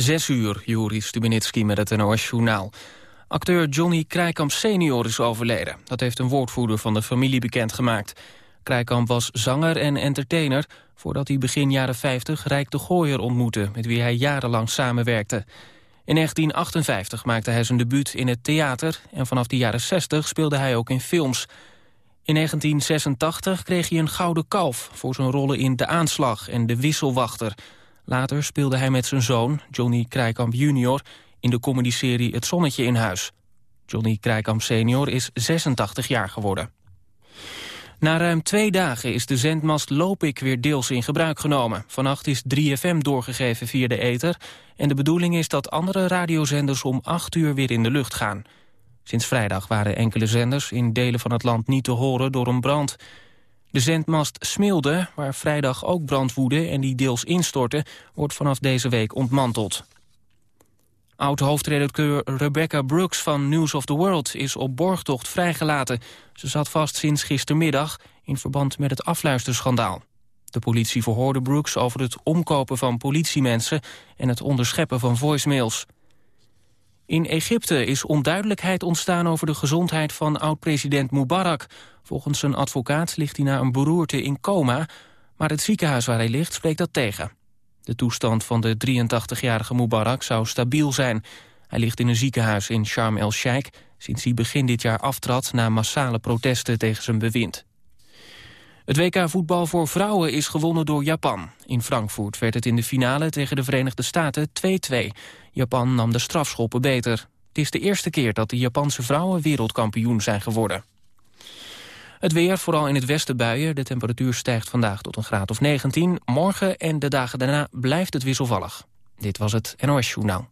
Zes uur, Juri Stubenitski met het NOS-journaal. Acteur Johnny Krijkamp senior is overleden. Dat heeft een woordvoerder van de familie bekendgemaakt. Krijkamp was zanger en entertainer... voordat hij begin jaren 50 Rijk de Gooier ontmoette... met wie hij jarenlang samenwerkte. In 1958 maakte hij zijn debuut in het theater... en vanaf de jaren 60 speelde hij ook in films. In 1986 kreeg hij een gouden kalf... voor zijn rollen in De Aanslag en De Wisselwachter... Later speelde hij met zijn zoon, Johnny Krijkamp junior... in de comedyserie Het Zonnetje in Huis. Johnny Krijkamp senior is 86 jaar geworden. Na ruim twee dagen is de zendmast Lopik weer deels in gebruik genomen. Vannacht is 3FM doorgegeven via de ether... en de bedoeling is dat andere radiozenders om 8 uur weer in de lucht gaan. Sinds vrijdag waren enkele zenders in delen van het land niet te horen door een brand... De zendmast Smilde, waar vrijdag ook brand woedde en die deels instortte, wordt vanaf deze week ontmanteld. Oud-hoofdredacteur Rebecca Brooks van News of the World is op borgtocht vrijgelaten. Ze zat vast sinds gistermiddag in verband met het afluisterschandaal. De politie verhoorde Brooks over het omkopen van politiemensen en het onderscheppen van voicemails. In Egypte is onduidelijkheid ontstaan over de gezondheid van oud-president Mubarak. Volgens zijn advocaat ligt hij na een beroerte in coma... maar het ziekenhuis waar hij ligt spreekt dat tegen. De toestand van de 83-jarige Mubarak zou stabiel zijn. Hij ligt in een ziekenhuis in Sharm el-Sheikh... sinds hij begin dit jaar aftrad na massale protesten tegen zijn bewind. Het WK voetbal voor vrouwen is gewonnen door Japan. In Frankfurt werd het in de finale tegen de Verenigde Staten 2-2. Japan nam de strafschoppen beter. Het is de eerste keer dat de Japanse vrouwen wereldkampioen zijn geworden. Het weer, vooral in het westen buien. De temperatuur stijgt vandaag tot een graad of 19. Morgen en de dagen daarna blijft het wisselvallig. Dit was het NOS Journaal.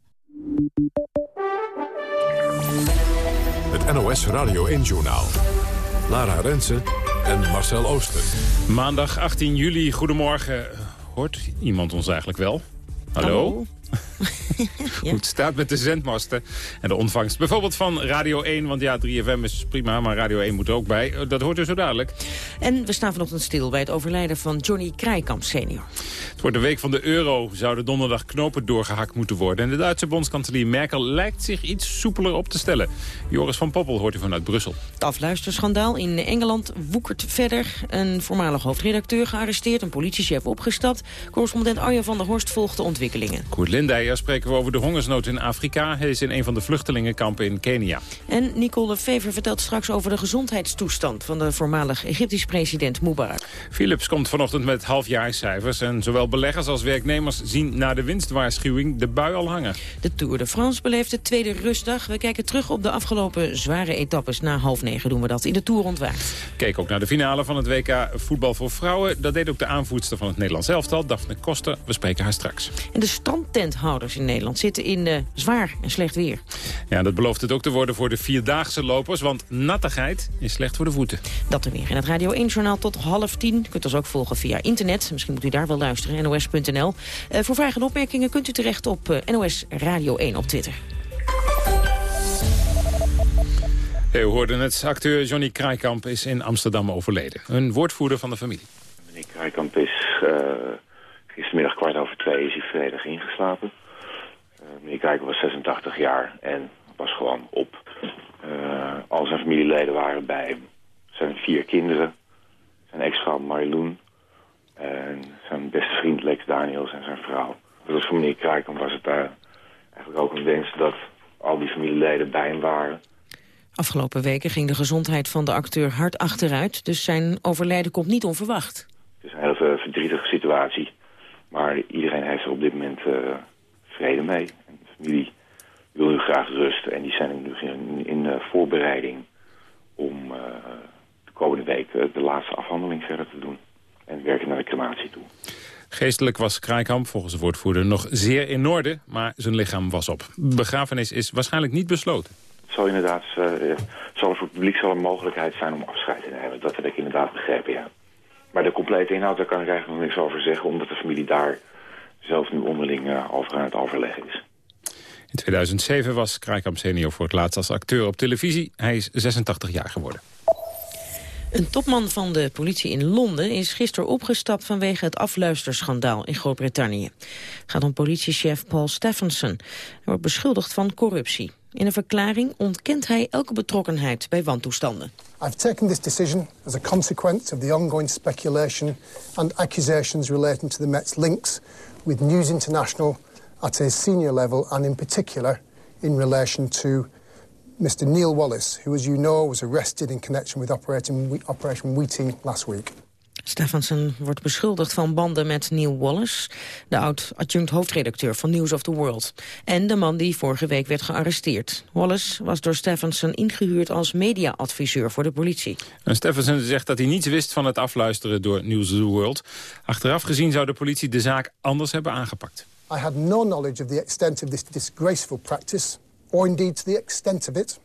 Het NOS Radio 1 Journaal. Lara Rensen en Marcel Ooster. Maandag 18 juli, goedemorgen. Hoort iemand ons eigenlijk wel? Hallo? ja. Goed, staat met de zendmasten en de ontvangst. Bijvoorbeeld van Radio 1, want ja, 3FM is prima, maar Radio 1 moet er ook bij. Dat hoort er zo dadelijk. En we staan vanochtend stil bij het overlijden van Johnny Krijkamp senior. Het wordt de week van de euro. Zouden donderdag knopen doorgehakt moeten worden. En de Duitse bondskanselier Merkel lijkt zich iets soepeler op te stellen. Joris van Poppel hoort u vanuit Brussel. Het afluisterschandaal in Engeland woekert verder. Een voormalig hoofdredacteur gearresteerd, een politiechef opgestapt. Correspondent Arjen van der Horst volgt de ontwikkelingen. Lindijer spreken we over de hongersnood in Afrika. Hij is in een van de vluchtelingenkampen in Kenia. En Nicole Fever vertelt straks over de gezondheidstoestand... van de voormalig Egyptisch president Mubarak. Philips komt vanochtend met halfjaarscijfers... en zowel beleggers als werknemers zien na de winstwaarschuwing de bui al hangen. De Tour de France beleeft de tweede rustdag. We kijken terug op de afgelopen zware etappes. Na half negen doen we dat in de Tour ontwaakt. Kijk ook naar de finale van het WK voetbal voor vrouwen. Dat deed ook de aanvoerster van het Nederlands elftal, Daphne Koster. We spreken haar straks. En de strandtenthouders in Nederland zitten in uh, zwaar en slecht weer. Ja, dat belooft het ook te worden voor de Vierdaagse lopers... want nattigheid is slecht voor de voeten. Dat er weer. In het Radio 1-journaal tot half tien. U kunt ons ook volgen via internet. Misschien moet u daar wel luisteren, nos.nl. Uh, voor vragen en opmerkingen kunt u terecht op uh, NOS Radio 1 op Twitter. Hey, we hoorden het. Acteur Johnny Kraaikamp is in Amsterdam overleden. Een woordvoerder van de familie. Meneer Kraaikamp is gistermiddag kwart over twee is hij vredig ingeslapen. Uh, meneer Kijker was 86 jaar en was gewoon op. Uh, al zijn familieleden waren bij hem. Zijn vier kinderen. Zijn ex-vrouw Mariloen. En zijn beste vriend Lex Daniels en zijn vrouw. Dus voor meneer Krijkamp was het daar eigenlijk ook een wens dat al die familieleden bij hem waren. Afgelopen weken ging de gezondheid van de acteur hard achteruit. Dus zijn overlijden komt niet onverwacht. Het is een hele verdrietige situatie. Maar iedereen heeft er op dit moment uh, vrede mee. En de familie wil nu graag rust. En die zijn nu in, in uh, voorbereiding om uh, de komende week de laatste afhandeling verder te doen. En werken naar de crematie toe. Geestelijk was Kraaikamp volgens de woordvoerder nog zeer in orde, maar zijn lichaam was op. Begrafenis is waarschijnlijk niet besloten. Het zal inderdaad, uh, zal er voor het publiek zal een mogelijkheid zijn om afscheid te nemen. Dat heb ik inderdaad begrepen, ja. Maar de complete inhoud, daar kan ik eigenlijk nog niks over zeggen... omdat de familie daar zelf nu onderling uh, over aan het overleggen is. In 2007 was Kraaikamp senior voor het laatst als acteur op televisie. Hij is 86 jaar geworden. Een topman van de politie in Londen is gisteren opgestapt vanwege het afluisterschandaal in Groot-Brittannië. Het gaat om politiechef Paul Stephenson. Hij wordt beschuldigd van corruptie. In een verklaring ontkent hij elke betrokkenheid bij wantoestanden. I've taken this decision as a consequence of the ongoing speculation and accusations relating to the Met's links with News International at a senior level and in particular in relation to Mr. Neil Wallace, who, as you know, was arrested in connection with Operation, Operation Wheating last week. Stephenson wordt beschuldigd van banden met Neil Wallace... de oud-adjunct hoofdredacteur van News of the World... en de man die vorige week werd gearresteerd. Wallace was door Stephenson ingehuurd als mediaadviseur voor de politie. En Stephenson zegt dat hij niets wist van het afluisteren door News of the World. Achteraf gezien zou de politie de zaak anders hebben aangepakt. I had no knowledge of the extent of this disgraceful practice or indeed the extent of it,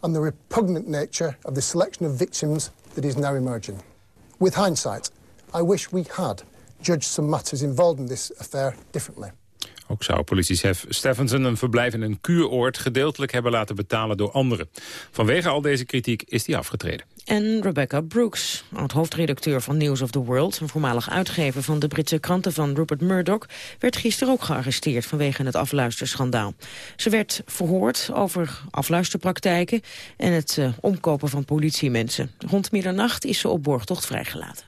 and the repugnant nature of the selection of victims that is now emerging. With hindsight, I wish we had judged some matters involved in this affair differently. Ook zou politiechef Stephenson een verblijf in een kuuroord gedeeltelijk hebben laten betalen door anderen. Vanwege al deze kritiek is hij afgetreden. En Rebecca Brooks, oud-hoofdredacteur van News of the World... een voormalig uitgever van de Britse kranten van Rupert Murdoch... werd gisteren ook gearresteerd vanwege het afluisterschandaal. Ze werd verhoord over afluisterpraktijken... en het uh, omkopen van politiemensen. Rond middernacht is ze op borgtocht vrijgelaten.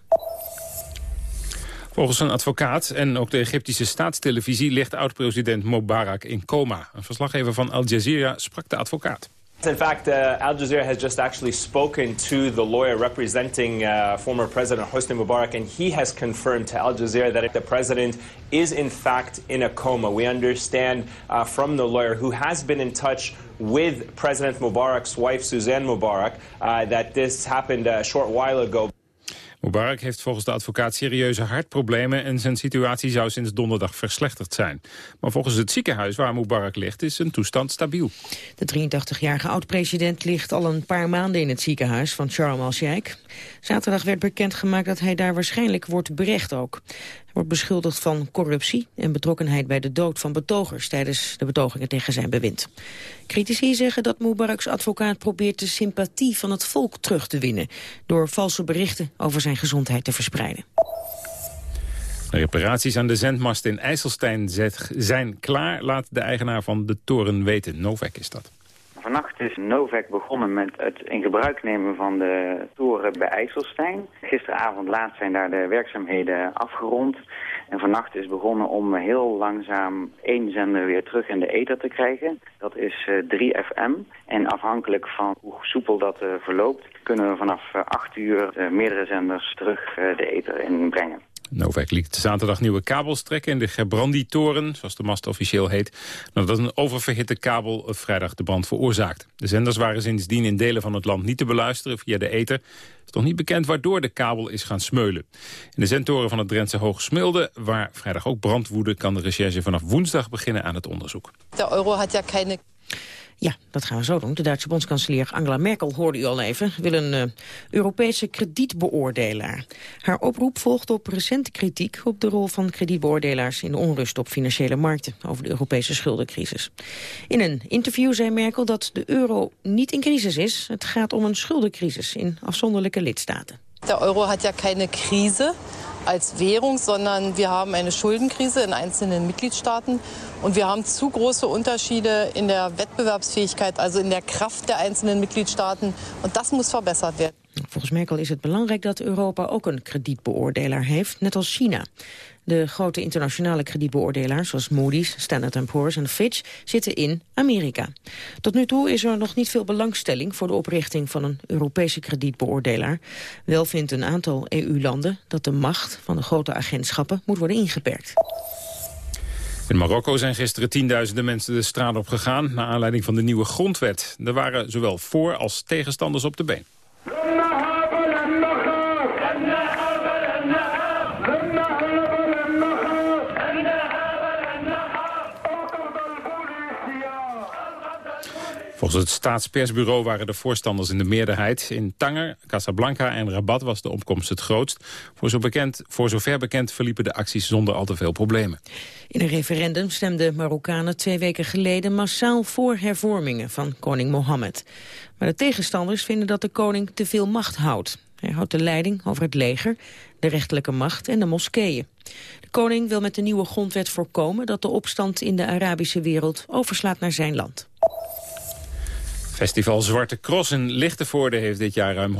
Volgens een advocaat en ook de Egyptische staatstelevisie... ligt oud-president Mubarak in coma. Een verslaggever van Al Jazeera sprak de advocaat. In fact, uh, Al Jazeera has just actually spoken to the lawyer representing uh, former President Hosni Mubarak, and he has confirmed to Al Jazeera that the president is in fact in a coma. We understand uh, from the lawyer who has been in touch with President Mubarak's wife, Suzanne Mubarak, uh, that this happened a short while ago. Mubarak heeft volgens de advocaat serieuze hartproblemen... en zijn situatie zou sinds donderdag verslechterd zijn. Maar volgens het ziekenhuis waar Mubarak ligt is zijn toestand stabiel. De 83-jarige oud-president ligt al een paar maanden in het ziekenhuis van Sharm el-Sheikh. Zaterdag werd bekendgemaakt dat hij daar waarschijnlijk wordt berecht ook. Wordt beschuldigd van corruptie en betrokkenheid bij de dood van betogers... tijdens de betogingen tegen zijn bewind. Critici zeggen dat Mubaraks advocaat probeert de sympathie van het volk terug te winnen... door valse berichten over zijn gezondheid te verspreiden. De reparaties aan de zendmast in IJsselstein zijn klaar, laat de eigenaar van de toren weten. Novak is dat. Vannacht is Novak begonnen met het in gebruik nemen van de toren bij IJsselstein. Gisteravond laat zijn daar de werkzaamheden afgerond. En vannacht is begonnen om heel langzaam één zender weer terug in de ether te krijgen. Dat is 3FM. Eh, en afhankelijk van hoe soepel dat uh, verloopt... kunnen we vanaf 8 eh, uur meerdere zenders terug de ether inbrengen. Novak liet zaterdag nieuwe kabels trekken in de Gebrandi-toren, zoals de mast officieel heet, nadat een oververhitte kabel vrijdag de brand veroorzaakte. De zenders waren sindsdien in delen van het land niet te beluisteren via de ether. Het is nog niet bekend waardoor de kabel is gaan smeulen. In de zendtoren van het Drentse Hoogsmilde, waar vrijdag ook brand woedde, kan de recherche vanaf woensdag beginnen aan het onderzoek. De euro had ja keine ja, dat gaan we zo doen. De Duitse bondskanselier Angela Merkel, hoorde u al even... wil een uh, Europese kredietbeoordelaar. Haar oproep volgt op recente kritiek... op de rol van kredietbeoordelaars in de onrust op financiële markten... over de Europese schuldencrisis. In een interview zei Merkel dat de euro niet in crisis is. Het gaat om een schuldencrisis in afzonderlijke lidstaten. De euro had ja keine Krise als Währung, sondern wir haben eine Schuldenkrise in einzelnen Mitgliedstaaten und wir haben zu große Unterschiede in der Wettbewerbsfähigkeit, also in der Kraft der einzelnen Mitgliedstaaten und das muss verbessert werden. Volgens Merkel is het belangrijk dat Europa ook een kredietbeoordelaar heeft, net als China. De grote internationale kredietbeoordelaars zoals Moody's, Standard Poor's en Fitch zitten in Amerika. Tot nu toe is er nog niet veel belangstelling voor de oprichting van een Europese kredietbeoordelaar. Wel vindt een aantal EU-landen dat de macht van de grote agentschappen moet worden ingeperkt. In Marokko zijn gisteren tienduizenden mensen de straat op gegaan... naar aanleiding van de nieuwe grondwet. Er waren zowel voor- als tegenstanders op de been. Volgens het staatspersbureau waren de voorstanders in de meerderheid. In Tanger, Casablanca en Rabat was de opkomst het grootst. Voor, zo bekend, voor zover bekend verliepen de acties zonder al te veel problemen. In een referendum stemden Marokkanen twee weken geleden massaal voor hervormingen van koning Mohammed. Maar de tegenstanders vinden dat de koning te veel macht houdt. Hij houdt de leiding over het leger, de rechterlijke macht en de moskeeën. De koning wil met de nieuwe grondwet voorkomen dat de opstand in de Arabische wereld overslaat naar zijn land. Festival Zwarte Cross in Lichtenvoorde heeft dit jaar ruim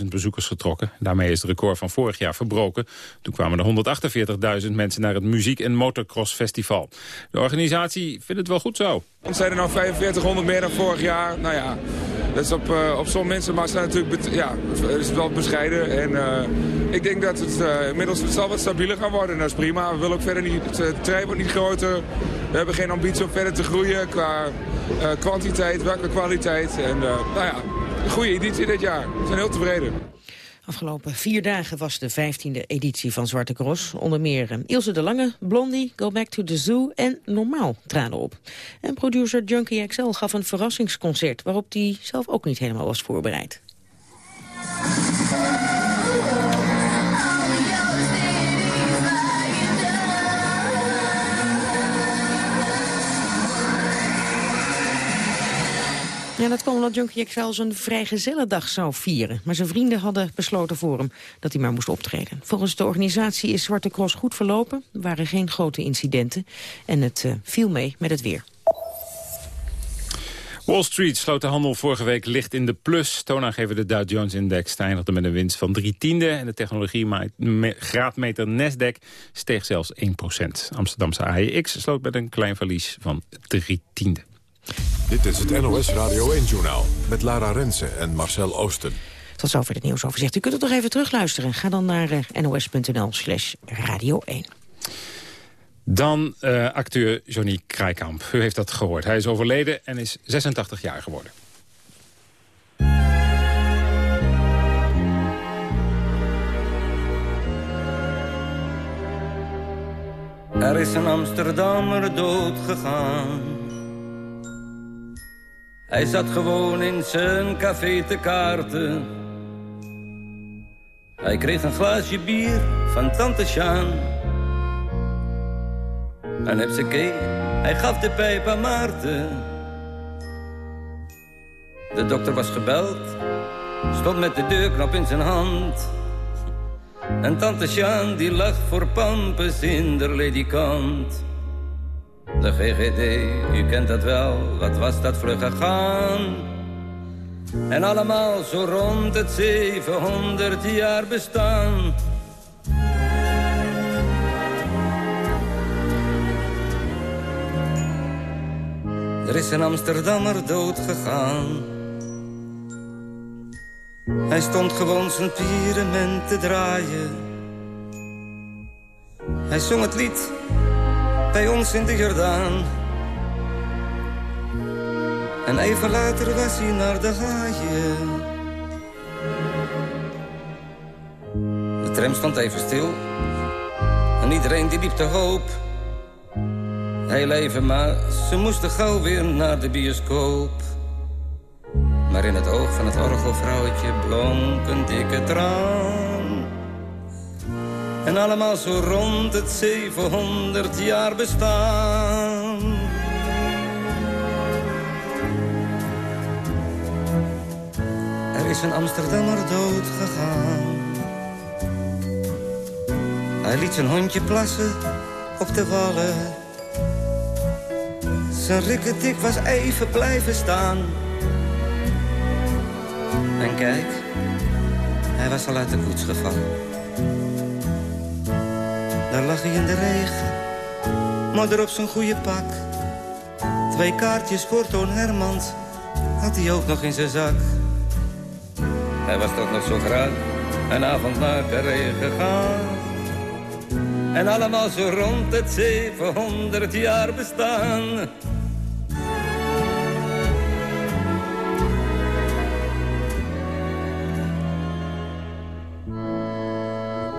152.000 bezoekers getrokken. Daarmee is het record van vorig jaar verbroken. Toen kwamen er 148.000 mensen naar het Muziek- en Motocross Festival. De organisatie vindt het wel goed zo. Het zijn er nou 4500 meer dan vorig jaar. Nou ja, dat is op, uh, op zo'n mensen, maar zijn natuurlijk ja, is wel bescheiden. En uh, ik denk dat het uh, inmiddels het zal wat stabieler gaan worden. En dat is prima. We willen ook verder niet, het trein wordt niet groter. We hebben geen ambitie om verder te groeien qua kwantiteit, welke kwaliteit. En nou ja, een goede editie dit jaar. We zijn heel tevreden. Afgelopen vier dagen was de vijftiende editie van Zwarte Cross. Onder meer eh, Ilse de Lange, Blondie, Go Back to the Zoo en Normaal traden op. En producer Junkie XL gaf een verrassingsconcert... waarop hij zelf ook niet helemaal was voorbereid. Ja, dat kwam omdat Junkie XL zijn vrijgezellendag zou vieren. Maar zijn vrienden hadden besloten voor hem dat hij maar moest optreden. Volgens de organisatie is Zwarte Cross goed verlopen. Er waren geen grote incidenten. En het uh, viel mee met het weer. Wall Street sloot de handel vorige week licht in de plus. Toonaangever de Dow Jones-index eindigde met een winst van drie tiende... en de technologie-graadmeter Nasdaq steeg zelfs 1% Amsterdamse AEX sloot met een klein verlies van drie tiende. Dit is het NOS Radio 1-journaal met Lara Rensen en Marcel Oosten. Tot zover het nieuwsoverzicht. U kunt het nog even terugluisteren. Ga dan naar uh, nos.nl slash radio 1. Dan uh, acteur Johnny Krijkamp. U heeft dat gehoord. Hij is overleden en is 86 jaar geworden. Er is een Amsterdammer dood gegaan hij zat gewoon in zijn café te kaarten. Hij kreeg een glaasje bier van tante Sjaan. En heb ze keek, hij gaf de pijp aan Maarten. De dokter was gebeld, stond met de deurknop in zijn hand. En tante Sjaan die lag voor pampes in de ledikant. De GGD, u kent dat wel, wat was dat vlug gegaan. En allemaal zo rond het 700 jaar bestaan. Er is een Amsterdammer dood gegaan. Hij stond gewoon zijn pyramid te draaien. Hij zong het lied bij ons in de Jordaan. En even later was hij naar de haaien. De tram stond even stil. En iedereen die liep hoop. Heel even, maar ze moesten gauw weer naar de bioscoop. Maar in het oog van het orgelvrouwtje blonk een dikke traan. En allemaal zo rond het 700 jaar bestaan. Er is een Amsterdammer dood gegaan. Hij liet zijn hondje plassen op de wallen. Zijn rikketik was even blijven staan. En kijk, hij was al uit de koets gevallen. Daar lag hij in de regen, maar op zijn goede pak. Twee kaartjes voor Toon Hermans had hij ook nog in zijn zak. Hij was toch nog zo graag een avond naar Carré gegaan. En allemaal zo rond het 700 jaar bestaan.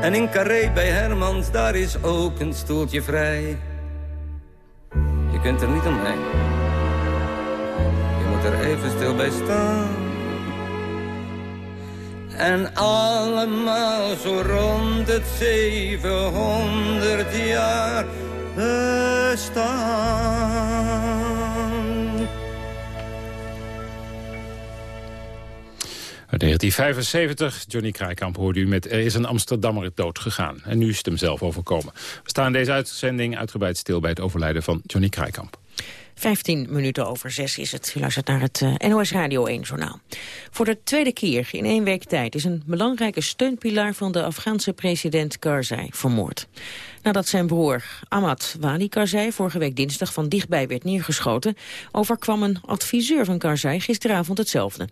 En in Carré bij Hermans, daar is ook een stoeltje vrij. Je kunt er niet omheen. Je moet er even stil bij staan. En allemaal zo rond het 700 jaar bestaan. 1975, Johnny Krijkamp hoorde u met Er is een Amsterdammer dood gegaan. En nu is het hem zelf overkomen. We staan deze uitzending uitgebreid stil bij het overlijden van Johnny Krijkamp. 15 minuten over zes is het. U luistert naar het eh, NOS Radio 1-journaal. Voor de tweede keer in één week tijd is een belangrijke steunpilaar van de Afghaanse president Karzai vermoord. Nadat zijn broer Ahmad Wali Karzai vorige week dinsdag van dichtbij werd neergeschoten, overkwam een adviseur van Karzai gisteravond hetzelfde.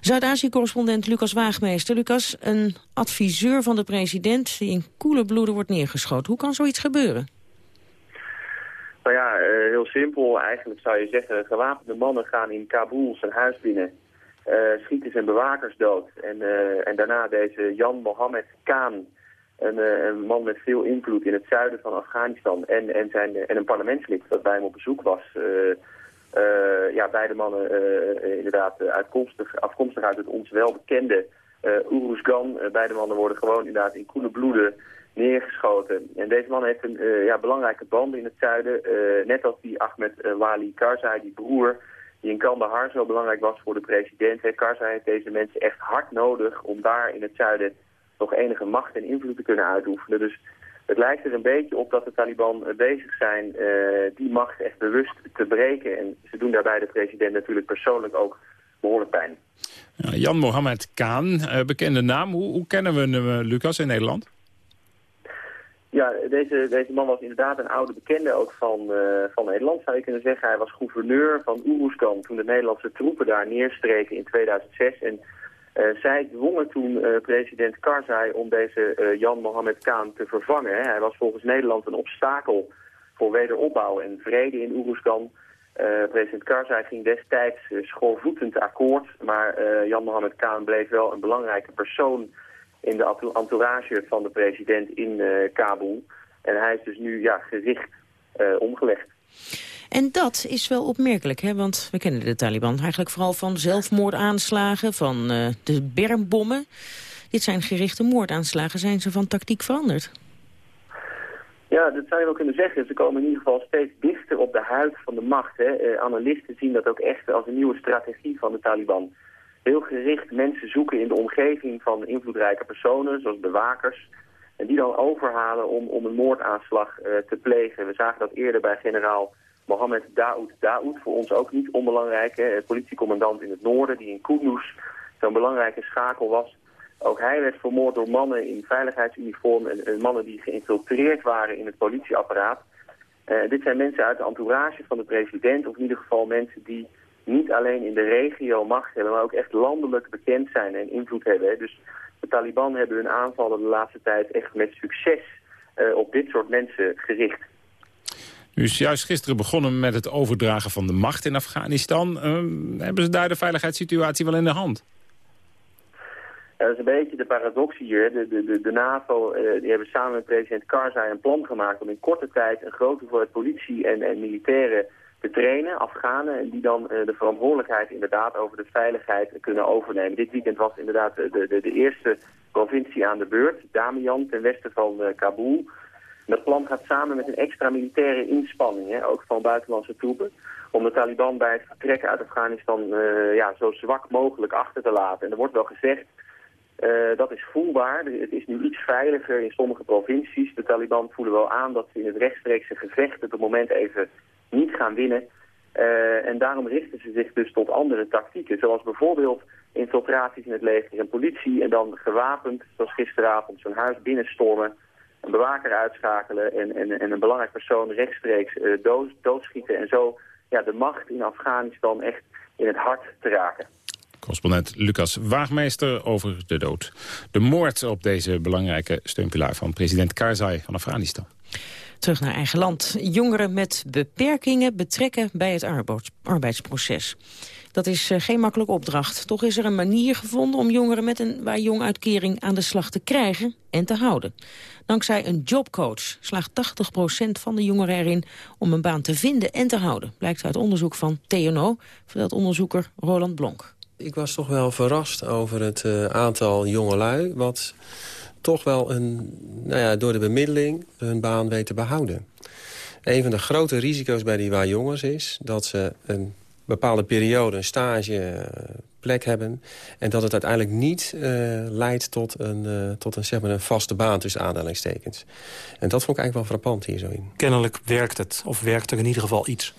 Zuid-Azië-correspondent Lucas Waagmeester. Lucas, een adviseur van de president die in koele bloeden wordt neergeschoten. Hoe kan zoiets gebeuren? Nou ja, uh, heel simpel. Eigenlijk zou je zeggen, gewapende mannen gaan in Kabul zijn huis binnen. Uh, schieten zijn bewakers dood. En, uh, en daarna deze Jan Mohammed Khan, een, een, man met veel invloed in het zuiden van Afghanistan. En, en, zijn, en een parlementslid dat bij hem op bezoek was. ja, beide mannen inderdaad uitkomstig, afkomstig uit het ons welbekende Uruzgan. beide mannen worden gewoon inderdaad in koele bloeden neergeschoten. En deze man heeft een uh, ja, belangrijke band in het zuiden. Uh, net als die Ahmed uh, Wali Karzai, die broer, die in Kandahar zo belangrijk was voor de president. He, Karzai heeft deze mensen echt hard nodig om daar in het zuiden nog enige macht en invloed te kunnen uitoefenen. Dus het lijkt er een beetje op dat de Taliban bezig zijn die macht echt bewust te breken. En ze doen daarbij de president natuurlijk persoonlijk ook behoorlijk pijn. Jan Mohammed Kaan, bekende naam. Hoe, hoe kennen we hem, Lucas, in Nederland? Ja, deze, deze man was inderdaad een oude bekende ook van, uh, van Nederland, zou je kunnen zeggen. Hij was gouverneur van Oeroeskan toen de Nederlandse troepen daar neerstreken in 2006. En uh, zij dwongen toen uh, president Karzai om deze Jan Mohammed Khan te vervangen. Hij was volgens Nederland een obstakel voor wederopbouw en vrede in Oeroeskan. president Karzai ging destijds schoorvoetend akkoord, maar Jan Mohammed Khan bleef wel een belangrijke persoon in de entourage van de president in uh, Kabul. En hij is dus nu ja, gericht uh, omgelegd. En dat is wel opmerkelijk, hè? want we kennen de Taliban eigenlijk vooral van zelfmoordaanslagen, van uh, de bermbommen. Dit zijn gerichte moordaanslagen. Zijn ze van tactiek veranderd? Ja, dat zou je wel kunnen zeggen. Ze komen in ieder geval steeds dichter op de huid van de macht. Hè. Uh, analisten zien dat ook echt als een nieuwe strategie van de Taliban heel gericht mensen zoeken in de omgeving van invloedrijke personen, zoals bewakers. En die dan overhalen om, om een moordaanslag uh, te plegen. We zagen dat eerder bij generaal Mohammed Daoud Daoud, voor ons ook niet onbelangrijk, hè, politiecommandant in het noorden, die in Kunduz zo'n belangrijke schakel was. Ook hij werd vermoord door mannen in veiligheidsuniform en, en mannen die geïnfiltreerd waren in het politieapparaat. Uh, dit zijn mensen uit de entourage van de president, of in ieder geval mensen die niet alleen in de regio macht hebben, maar ook echt landelijk bekend zijn en invloed hebben. Dus de Taliban hebben hun aanvallen de laatste tijd echt met succes uh, op dit soort mensen gericht. Nu is juist gisteren begonnen met het overdragen van de macht in Afghanistan. Uh, hebben ze daar de veiligheidssituatie wel in de hand? Ja, dat is een beetje de paradox hier. De, de, de, de NAVO uh, die hebben samen met president Karzai een plan gemaakt om in korte tijd een grote hoeveelheid politie en, en militairen te trainen, Afghanen, en die dan uh, de verantwoordelijkheid inderdaad over de veiligheid kunnen overnemen. Dit weekend was inderdaad de, de, de eerste provincie aan de beurt, Damian, ten westen van uh, Kabul. dat plan gaat samen met een extra militaire inspanning, hè, ook van buitenlandse troepen, om de Taliban bij het vertrekken uit Afghanistan uh, ja, zo zwak mogelijk achter te laten. En er wordt wel gezegd, dat is voelbaar. Het is nu iets veiliger in sommige provincies. De Taliban voelen wel aan dat ze in het rechtstreekse gevecht op het moment even niet gaan winnen. Uh, en daarom richten ze zich dus tot andere tactieken. Zoals bijvoorbeeld infiltraties in het leger en politie. En dan gewapend, zoals gisteravond, zo'n huis binnenstormen. Een bewaker uitschakelen en, en, en een belangrijk persoon rechtstreeks uh, dood, doodschieten. En zo ja, de macht in Afghanistan echt in het hart te raken. Correspondent Lucas Waagmeester over de dood. De moord op deze belangrijke steunpilaar van president Karzai van Afghanistan. Terug naar eigen land. Jongeren met beperkingen betrekken bij het arbeidsproces. Dat is eh, geen makkelijke opdracht. Toch is er een manier gevonden om jongeren met een waar-jong-uitkering aan de slag te krijgen en te houden. Dankzij een jobcoach slaagt 80% van de jongeren erin om een baan te vinden en te houden. Blijkt uit onderzoek van TNO, vertelt onderzoeker Roland Blonk. Ik was toch wel verrast over het uh, aantal jongelui... wat toch wel een, nou ja, door de bemiddeling hun baan weet te behouden. Een van de grote risico's bij die waar jongens is... dat ze een bepaalde periode een stageplek eh, hebben... en dat het uiteindelijk niet uh, leidt tot een, uh, tot een, zeg maar een vaste baan tussen aanhalingstekens. En dat vond ik eigenlijk wel frappant hier zo in. Kennelijk werkt het, of werkt er in ieder geval iets.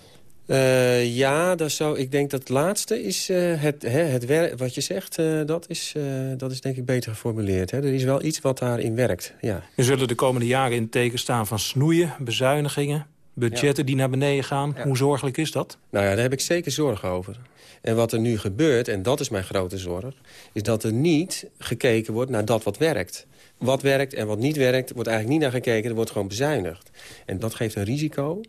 Uh, ja, dat zou, ik denk dat het laatste is uh, het, hè, het wat je zegt, uh, dat, is, dat is denk ik beter geformuleerd. Hè. Er is wel iets wat daarin werkt. Ja. We zullen de komende jaren in het teken staan van snoeien, bezuinigingen, budgetten die naar beneden gaan. Hoe zorgelijk is dat? Nou ja, daar heb ik zeker zorgen over. En wat er nu gebeurt, en dat is mijn grote zorg... is dat er niet gekeken wordt naar dat wat werkt. Wat werkt en wat niet werkt, wordt eigenlijk niet naar gekeken. Er wordt gewoon bezuinigd. En dat geeft een risico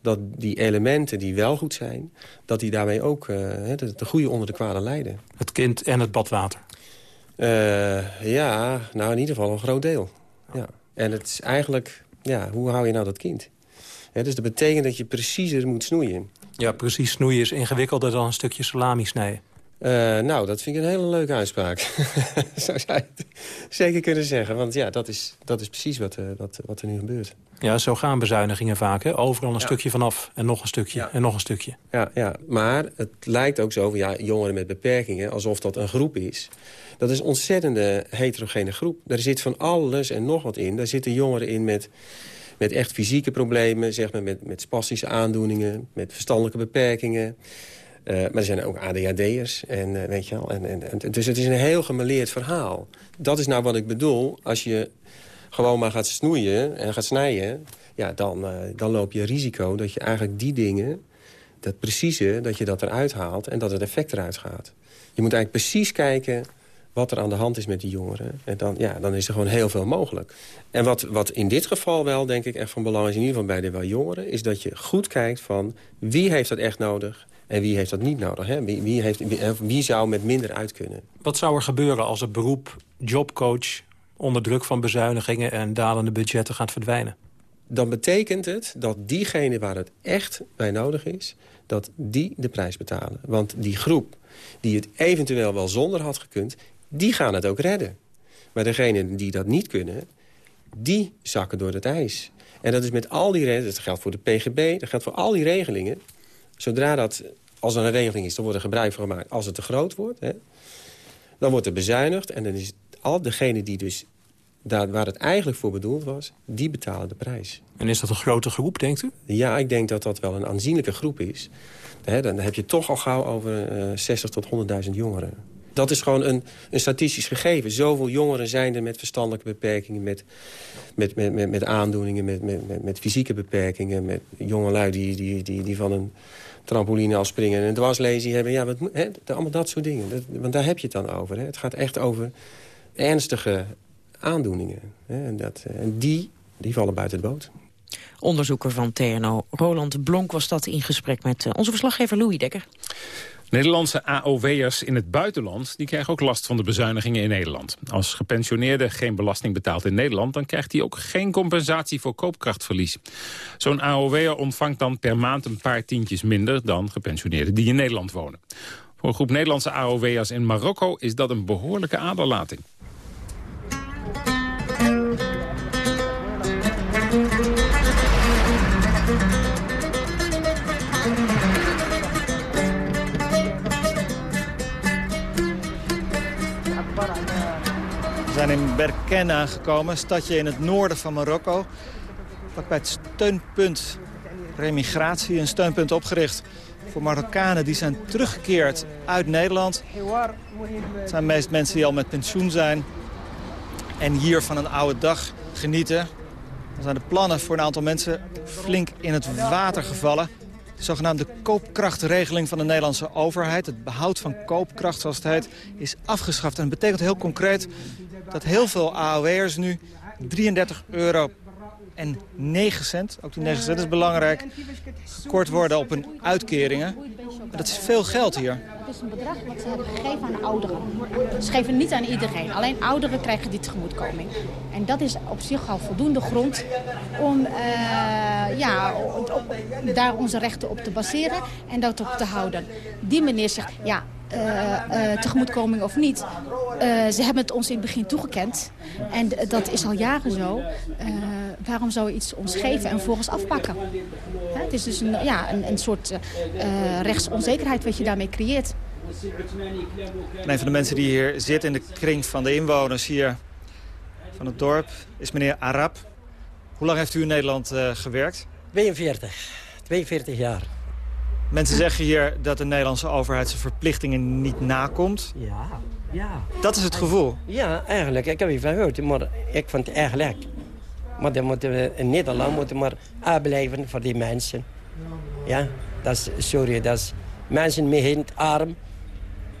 dat die elementen die wel goed zijn... dat die daarmee ook uh, de, de goede onder de kwade leiden. Het kind en het badwater? Uh, ja, nou in ieder geval een groot deel. Ja. En het is eigenlijk, ja, hoe hou je nou dat kind? dus dat betekent dat je preciezer moet snoeien. Ja, precies snoeien is ingewikkelder dan een stukje salami snijden. Uh, nou, dat vind ik een hele leuke uitspraak. Zo zou je het zeker kunnen zeggen. Want ja, dat is, dat is precies wat, uh, wat, wat er nu gebeurt. Ja, zo gaan bezuinigingen vaak. Hè? Overal een stukje vanaf en nog een stukje en nog een stukje. Ja, ja, maar het lijkt ook zo van ja, jongeren met beperkingen... alsof dat een groep is. Dat is een ontzettende heterogene groep. Daar zit van alles en nog wat in. Daar zitten jongeren in met, met echt fysieke problemen... Zeg maar, met, met spastische aandoeningen, met verstandelijke beperkingen... Uh, maar er zijn ook ADHD'ers. En, uh, weet je wel, en, en, dus het is een heel gemaleerd verhaal. Dat is nou wat ik bedoel. Als je gewoon maar gaat snoeien en gaat snijden... Ja, dan, uh, dan loop je risico dat je eigenlijk die dingen... dat precieze, dat je dat eruit haalt en dat het effect eruit gaat. Je moet eigenlijk precies kijken wat er aan de hand is met die jongeren. En dan, ja, dan is er gewoon heel veel mogelijk. En wat, wat in dit geval wel, denk ik, echt van belang is... in ieder geval bij de wel jongeren... is dat je goed kijkt van wie heeft dat echt nodig... En wie heeft dat niet nodig? Hè? Wie, wie, heeft, wie, wie, zou met minder uit kunnen? Wat zou er gebeuren als het beroep jobcoach... onder druk van bezuinigingen en dalende budgetten gaat verdwijnen? Dan betekent het dat diegene waar het echt bij nodig is... dat die de prijs betalen. Want die groep die het eventueel wel zonder had gekund... die gaan het ook redden. Maar degenen die dat niet kunnen, die zakken door het ijs. En dat is met al die redenen, dat geldt voor de PGB, dat geldt voor al die regelingen. Zodra dat als er een regeling is, dan wordt er gebruik van gemaakt als het te groot wordt. Hè, dan wordt er bezuinigd en dan is al degene die dus daar, waar het eigenlijk voor bedoeld was, die betalen de prijs. En is dat een grote groep, denkt u? Ja, ik denk dat dat wel een aanzienlijke groep is. dan heb je toch al gauw over uh, 60 tot 100.000 jongeren. Dat is gewoon een, een statistisch gegeven. Zoveel jongeren zijn er met verstandelijke beperkingen... met, met, met, met, met aandoeningen, met, met, met, fysieke beperkingen... met jongelui die, die, die, die van een trampoline afspringen en een dwarslesie hebben. Ja, wat, allemaal dat soort dingen. Want daar heb je het dan over. Het gaat echt over ernstige aandoeningen. En, dat, en die, die vallen buiten de boot. Onderzoeker van TNO, Roland Blonk, was dat in gesprek met onze verslaggever Louis Dekker. Nederlandse AOW'ers in het buitenland die krijgen ook last van de bezuinigingen in Nederland. Als gepensioneerde geen belasting betaalt in Nederland... dan krijgt hij ook geen compensatie voor koopkrachtverlies. Zo'n AOW'er ontvangt dan per maand een paar tientjes minder... dan gepensioneerden die in Nederland wonen. Voor een groep Nederlandse AOW'ers in Marokko is dat een behoorlijke aderlating. Zijn in Berken aangekomen, stadje in het noorden van Marokko. Bij het steunpunt remigratie, een steunpunt opgericht voor Marokkanen die zijn teruggekeerd uit Nederland. Het zijn meest mensen die al met pensioen zijn en hier van een oude dag genieten. Dan zijn de plannen voor een aantal mensen flink in het water gevallen. De zogenaamde koopkrachtregeling van de Nederlandse overheid... het behoud van koopkracht, zoals het heet, is afgeschaft. En dat betekent heel concreet dat heel veel AOW'ers nu 33 euro en 9 cent, ook die 9 cent is belangrijk, kort worden op hun uitkeringen. dat is veel geld hier. Een bedrag wat ze hebben gegeven aan ouderen. Ze geven niet aan iedereen. Alleen ouderen krijgen die tegemoetkoming. En dat is op zich al voldoende grond om uh, ja, daar onze rechten op te baseren en dat op te houden. Die meneer zegt, ja, tegemoetkoming of niet. Uh, ze hebben het ons in het begin toegekend. En dat is al jaren zo. waarom zou je iets ons geven en volgens afpakken? het is dus een, ja, een, een soort rechtsonzekerheid wat je daarmee creëert. een van de mensen die hier zit in de kring van de inwoners hier van het dorp is meneer Arab. Hoe lang heeft u in Nederland gewerkt? 42. 42 jaar. Mensen zeggen hier dat de Nederlandse overheid zijn verplichtingen niet nakomt. Ja, ja. Dat is het gevoel? Ja, eigenlijk. Ik heb je gehoord, maar ik vind het eigenlijk. Maar dan moeten we in Nederland moeten maar blijven voor die mensen. Ja, dat is, sorry, dat is mensen met arm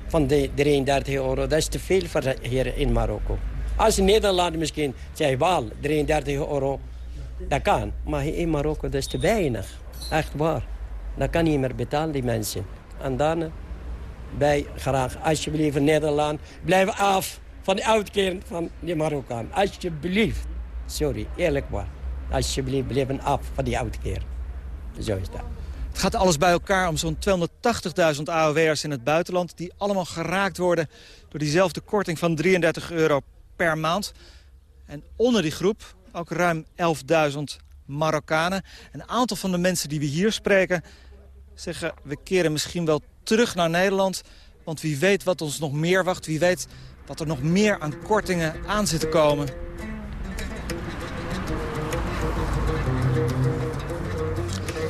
van de 33 euro. Dat is te veel voor hier in Marokko. Als in Nederland misschien, zeg wel, 33 euro, dat kan. Maar in Marokko dat is te weinig. Echt waar. Dat kan niet meer betalen, die mensen. En dan bij graag, alsjeblieft Nederland, blijf af van de uitkering van die Marokkaan. Alsjeblieft. Sorry, eerlijk waar. Alsjeblieft, blijf af van die uitkering. Zo is dat. Het gaat alles bij elkaar om zo'n 280.000 AOW'ers in het buitenland... die allemaal geraakt worden door diezelfde korting van 33 euro per maand. En onder die groep ook ruim 11.000 Marokkanen. Een aantal van de mensen die we hier spreken zeggen... we keren misschien wel terug naar Nederland... want wie weet wat ons nog meer wacht. Wie weet wat er nog meer aan kortingen aan zit te komen.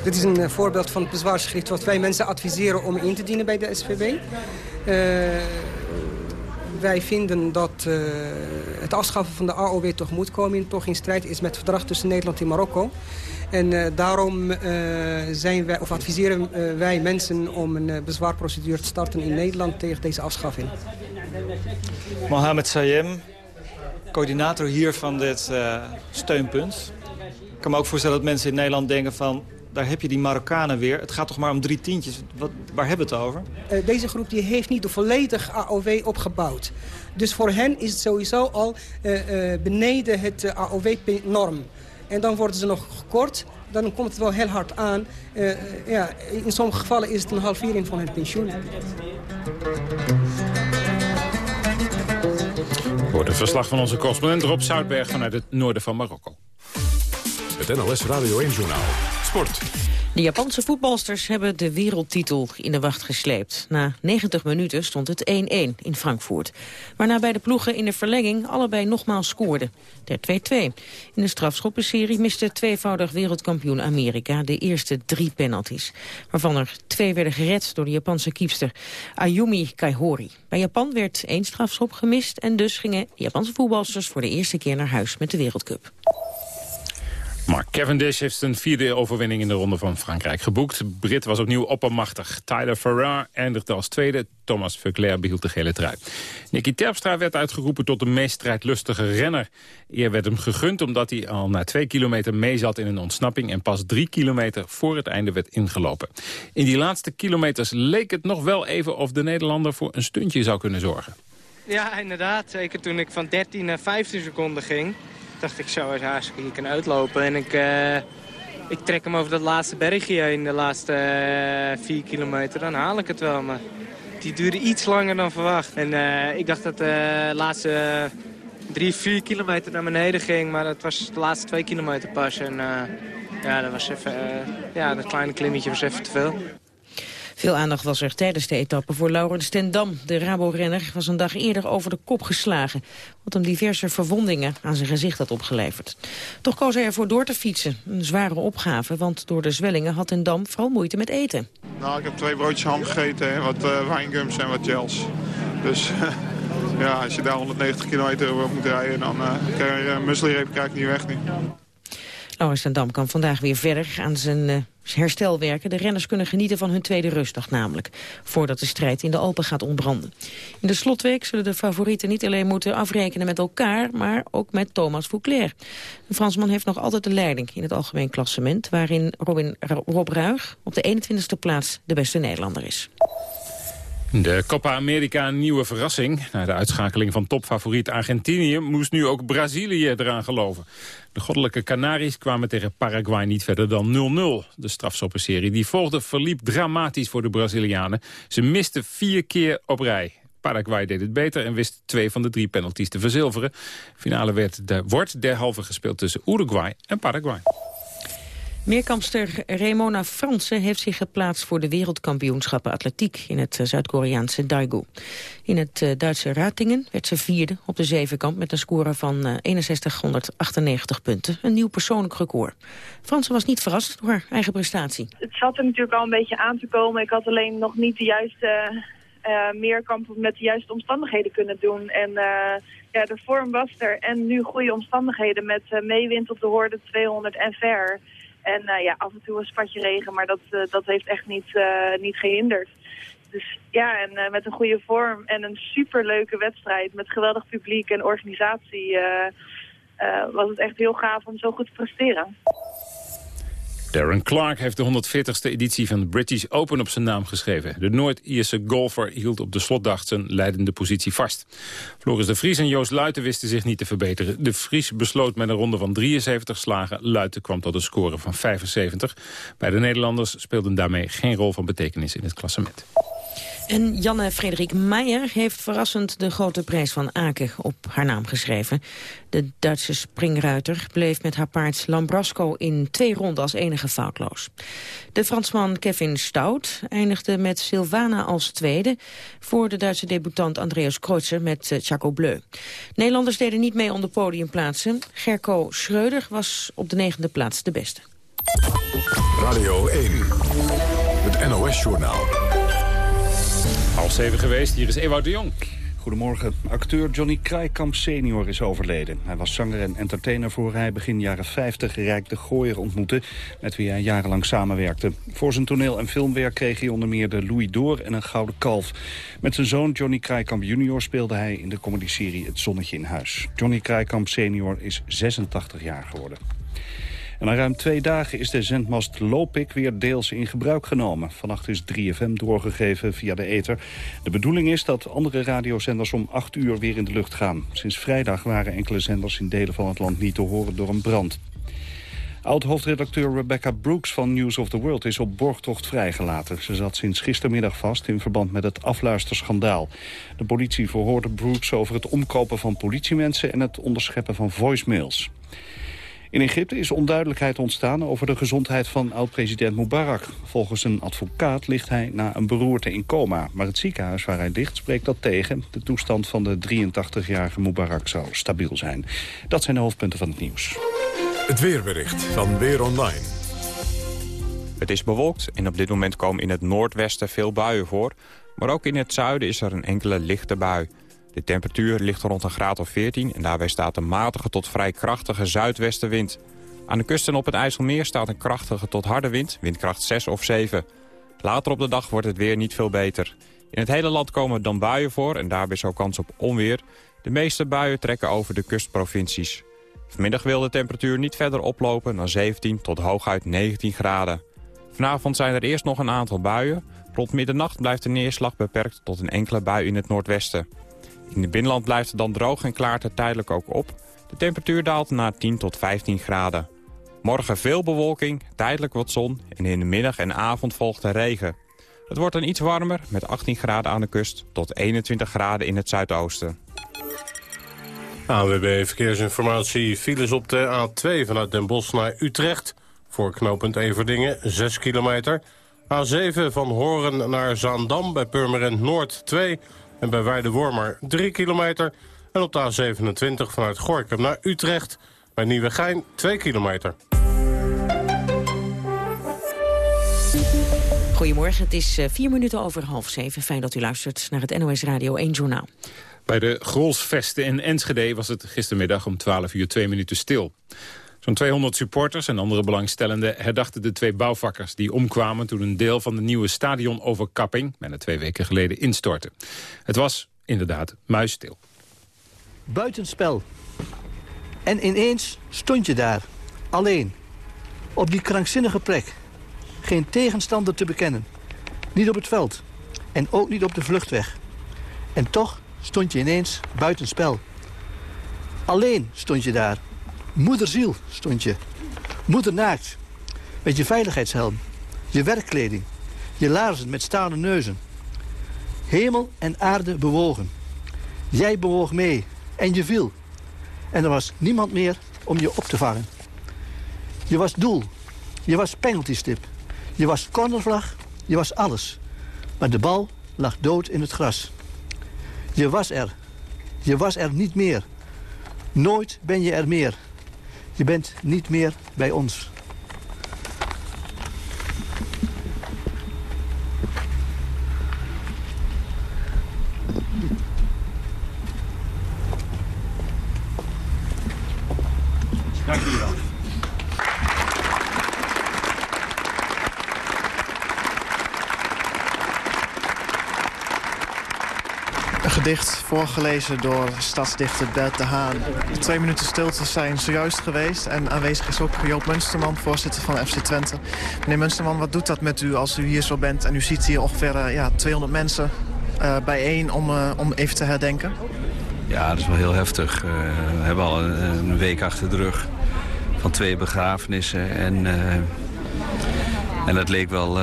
Dit is een eh, voorbeeld van het bezwaarschrift wat wij mensen adviseren om in te dienen bij de SVB. Eh, wij vinden dat uh, het afschaffen van de AOW tegemoetkoming toch in strijd is met het verdrag tussen Nederland en Marokko. En uh, daarom uh, zijn wij, of adviseren wij mensen om een bezwaarprocedure te starten in Nederland tegen deze afschaffing. Mohamed Sayem, coördinator hier van dit steunpunt. Ik kan me ook voorstellen dat mensen in Nederland denken van daar heb je die Marokkanen weer. Het gaat toch maar om drie tientjes. Wat, waar hebben we het over? Deze groep die heeft niet de volledige AOW opgebouwd. Dus voor hen is het sowieso al uh, uh, beneden het AOW-norm. En dan worden ze nog gekort. Dan komt het wel heel hard aan. ja, in sommige gevallen is het een halvering van het pensioen. Voor het verslag van onze correspondent Rob Zoutberg vanuit het noorden van Marokko. Het NLS Radio 1-journaal. De Japanse voetbalsters hebben de wereldtitel in de wacht gesleept. Na 90 minuten stond het 1-1 in Frankfurt. Waarna bij de ploegen in de verlenging allebei nogmaals scoorden. Ter 2-2. In de strafschoppenserie miste tweevoudig wereldkampioen Amerika de eerste drie penalties. Waarvan er twee werden gered door de Japanse kiepster Ayumi Kaihori. Bij Japan werd één strafschop gemist en dus gingen de Japanse voetbalsters voor de eerste keer naar huis met de Wereldcup. Mark Cavendish heeft zijn vierde overwinning in de Ronde van Frankrijk geboekt. Brit was opnieuw oppermachtig. Tyler Farrar eindigde als tweede. Thomas Vuclair behield de gele trui. Nicky Terpstra werd uitgeroepen tot de meest strijdlustige renner. Eer werd hem gegund omdat hij al na twee kilometer meezat in een ontsnapping... en pas drie kilometer voor het einde werd ingelopen. In die laatste kilometers leek het nog wel even of de Nederlander voor een stuntje zou kunnen zorgen. Ja, inderdaad. Zeker toen ik van 13 naar 15 seconden ging dacht ik zo eens hartstikke hier kan uitlopen. En ik, uh, ik trek hem over dat laatste bergje in de laatste uh, vier kilometer. Dan haal ik het wel, maar die duurde iets langer dan verwacht. En uh, ik dacht dat de laatste drie, vier kilometer naar beneden ging. Maar dat was de laatste twee kilometer pas. En ja, dat was even, ja, dat kleine klimmetje was even te veel. Veel aandacht was er tijdens de etappe voor Laurens ten Dam. De Rabo-renner was een dag eerder over de kop geslagen... wat hem diverse verwondingen aan zijn gezicht had opgeleverd. Toch koos hij ervoor door te fietsen. Een zware opgave, want door de zwellingen had ten Dam vooral moeite met eten. Nou, ik heb twee broodjes ham gegeten, wat uh, wijngums en wat gels. Dus ja, als je daar 190 kilometer moet rijden... dan uh, krijg je een uh, krijg niet weg. Niet. Laurens ten Dam kan vandaag weer verder aan zijn uh, herstel werken. De renners kunnen genieten van hun tweede rustdag namelijk. Voordat de strijd in de Alpen gaat ontbranden. In de slotweek zullen de favorieten niet alleen moeten afrekenen met elkaar... maar ook met Thomas Vouclair. De Fransman heeft nog altijd de leiding in het algemeen klassement... waarin Robin, Rob Ruig op de 21e plaats de beste Nederlander is. De Copa America nieuwe verrassing. Na de uitschakeling van topfavoriet Argentinië moest nu ook Brazilië eraan geloven. De goddelijke Canaries kwamen tegen Paraguay niet verder dan 0-0. De strafschoppenserie die volgde verliep dramatisch voor de Brazilianen. Ze misten vier keer op rij. Paraguay deed het beter en wist twee van de drie penalties te verzilveren. Finale werd de, wordt derhalve gespeeld tussen Uruguay en Paraguay. Meerkampster Ramona Fransen heeft zich geplaatst voor de wereldkampioenschappen atletiek in het eh, Zuid-Koreaanse Daegu. In het eh, Duitse Ratingen werd ze vierde op de zevenkamp met een score van 6198 eh, punten. Een nieuw persoonlijk record. Fransen was niet verrast door haar eigen prestatie. Het zat er natuurlijk al een beetje aan te komen. Ik had alleen nog niet de juiste uh, meerkamp met de juiste omstandigheden kunnen doen. En ja, de vorm was er en nu goede omstandigheden met meewind op de hoorde 200 en ver. En uh, ja, af en toe een spatje regen, maar dat, uh, dat heeft echt niet, uh, niet gehinderd. Dus ja, en met een goede vorm en een superleuke wedstrijd met geweldig publiek en organisatie was het echt heel gaaf om zo goed te presteren. Darren Clark heeft de 140ste editie van de British Open op zijn naam geschreven. De Noord-Ierse golfer hield op de slotdag zijn leidende positie vast. Floris de Vries en Joost Luiten wisten zich niet te verbeteren. De Vries besloot met een ronde van 73 slagen. Luiten kwam tot een score van 75. Bij de Nederlanders speelden daarmee geen rol van betekenis in het klassement. En Janne Frederik Meijer heeft verrassend de grote prijs van Aken op haar naam geschreven. De Duitse springruiter bleef met haar paard Lambrasco in twee ronden als enige foutloos. De Fransman Kevin Stout eindigde met Silvana als tweede... voor de Duitse debutant Andreas Kreutzer met uh, Chaco Bleu. Nederlanders deden niet mee om de podiumplaatsen. Gerco Schreuder was op de negende plaats de beste. Radio 1, het NOS-journaal. Half zeven geweest, hier is Ewout de Jong. Goedemorgen. Acteur Johnny Kraaikamp senior is overleden. Hij was zanger en entertainer voor hij begin jaren 50 Rijk de Gooier ontmoette... met wie hij jarenlang samenwerkte. Voor zijn toneel- en filmwerk kreeg hij onder meer de Louis d'Or en een Gouden Kalf. Met zijn zoon Johnny Kraaikamp junior speelde hij in de comedyserie Het Zonnetje in Huis. Johnny Kraaikamp senior is 86 jaar geworden na ruim twee dagen is de zendmast Lopik weer deels in gebruik genomen. Vannacht is 3FM doorgegeven via de ether. De bedoeling is dat andere radiozenders om 8 uur weer in de lucht gaan. Sinds vrijdag waren enkele zenders in delen van het land niet te horen door een brand. Oud-hoofdredacteur Rebecca Brooks van News of the World is op borgtocht vrijgelaten. Ze zat sinds gistermiddag vast in verband met het afluisterschandaal. De politie verhoorde Brooks over het omkopen van politiemensen en het onderscheppen van voicemails. In Egypte is onduidelijkheid ontstaan over de gezondheid van oud-president Mubarak. Volgens een advocaat ligt hij na een beroerte in coma. Maar het ziekenhuis waar hij ligt spreekt dat tegen. De toestand van de 83-jarige Mubarak zou stabiel zijn. Dat zijn de hoofdpunten van het nieuws. Het weerbericht van Weer Online. Het is bewolkt en op dit moment komen in het noordwesten veel buien voor. Maar ook in het zuiden is er een enkele lichte bui. De temperatuur ligt rond een graad of 14 en daarbij staat een matige tot vrij krachtige zuidwestenwind. Aan de kust en op het IJsselmeer staat een krachtige tot harde wind, windkracht 6 of 7. Later op de dag wordt het weer niet veel beter. In het hele land komen dan buien voor en daarbij is kans op onweer. De meeste buien trekken over de kustprovincies. Vanmiddag wil de temperatuur niet verder oplopen dan 17 tot hooguit 19 graden. Vanavond zijn er eerst nog een aantal buien. Rond middernacht blijft de neerslag beperkt tot een enkele bui in het noordwesten. In het binnenland blijft het dan droog en klaart het tijdelijk ook op. De temperatuur daalt naar 10 tot 15 graden. Morgen veel bewolking, tijdelijk wat zon en in de middag en avond volgt de regen. Het wordt dan iets warmer met 18 graden aan de kust tot 21 graden in het zuidoosten. ANWB Verkeersinformatie. Files op de A2 vanuit Den Bosch naar Utrecht. Voor knooppunt Everdingen 6 kilometer. A7 van Horen naar Zaandam bij Purmerend Noord 2 en bij Weidewormer 3 kilometer. En op de A27 vanuit Gorkum naar Utrecht bij Nieuwegein 2 kilometer. Goedemorgen, het is eh, vier minuten over half zeven. Fijn dat u luistert naar het NOS Radio 1 Journaal. Bij de Grolsvesten in Enschede was het gistermiddag om 12 uur 2 minuten stil. Zo'n 200 supporters en andere belangstellenden herdachten de twee bouwvakkers... die omkwamen toen een deel van de nieuwe stadionoverkapping... bijna twee weken geleden instortte. Het was inderdaad muisstil. Buitenspel. En ineens stond je daar, alleen. Op die krankzinnige plek. Geen tegenstander te bekennen. Niet op het veld. En ook niet op de vluchtweg. En toch stond je ineens buitenspel. Alleen stond je daar. Moederziel stond je. Moeder naakt. Met je veiligheidshelm. Je werkkleding. Je laarzen met stalen neuzen. Hemel en aarde bewogen. Jij bewoog mee. En je viel. En er was niemand meer om je op te vangen. Je was doel. Je was penaltystip. Je was cornervlag. Je was alles. Maar de bal lag dood in het gras. Je was er. Je was er niet meer. Nooit ben je er meer. Je bent niet meer bij ons. Gedicht voorgelezen door stadsdichter Bert de Haan. De twee minuten stilte zijn zojuist geweest. En aanwezig is ook Joop Munsterman, voorzitter van FC Twente. Meneer Munsterman, wat doet dat met u als u hier zo bent... en u ziet hier ongeveer eh, ja, 200 mensen eh, bijeen om, eh, om even te herdenken? Ja, dat is wel heel heftig. We hebben al een, een week achter de rug van twee begrafenissen. En, en dat leek wel...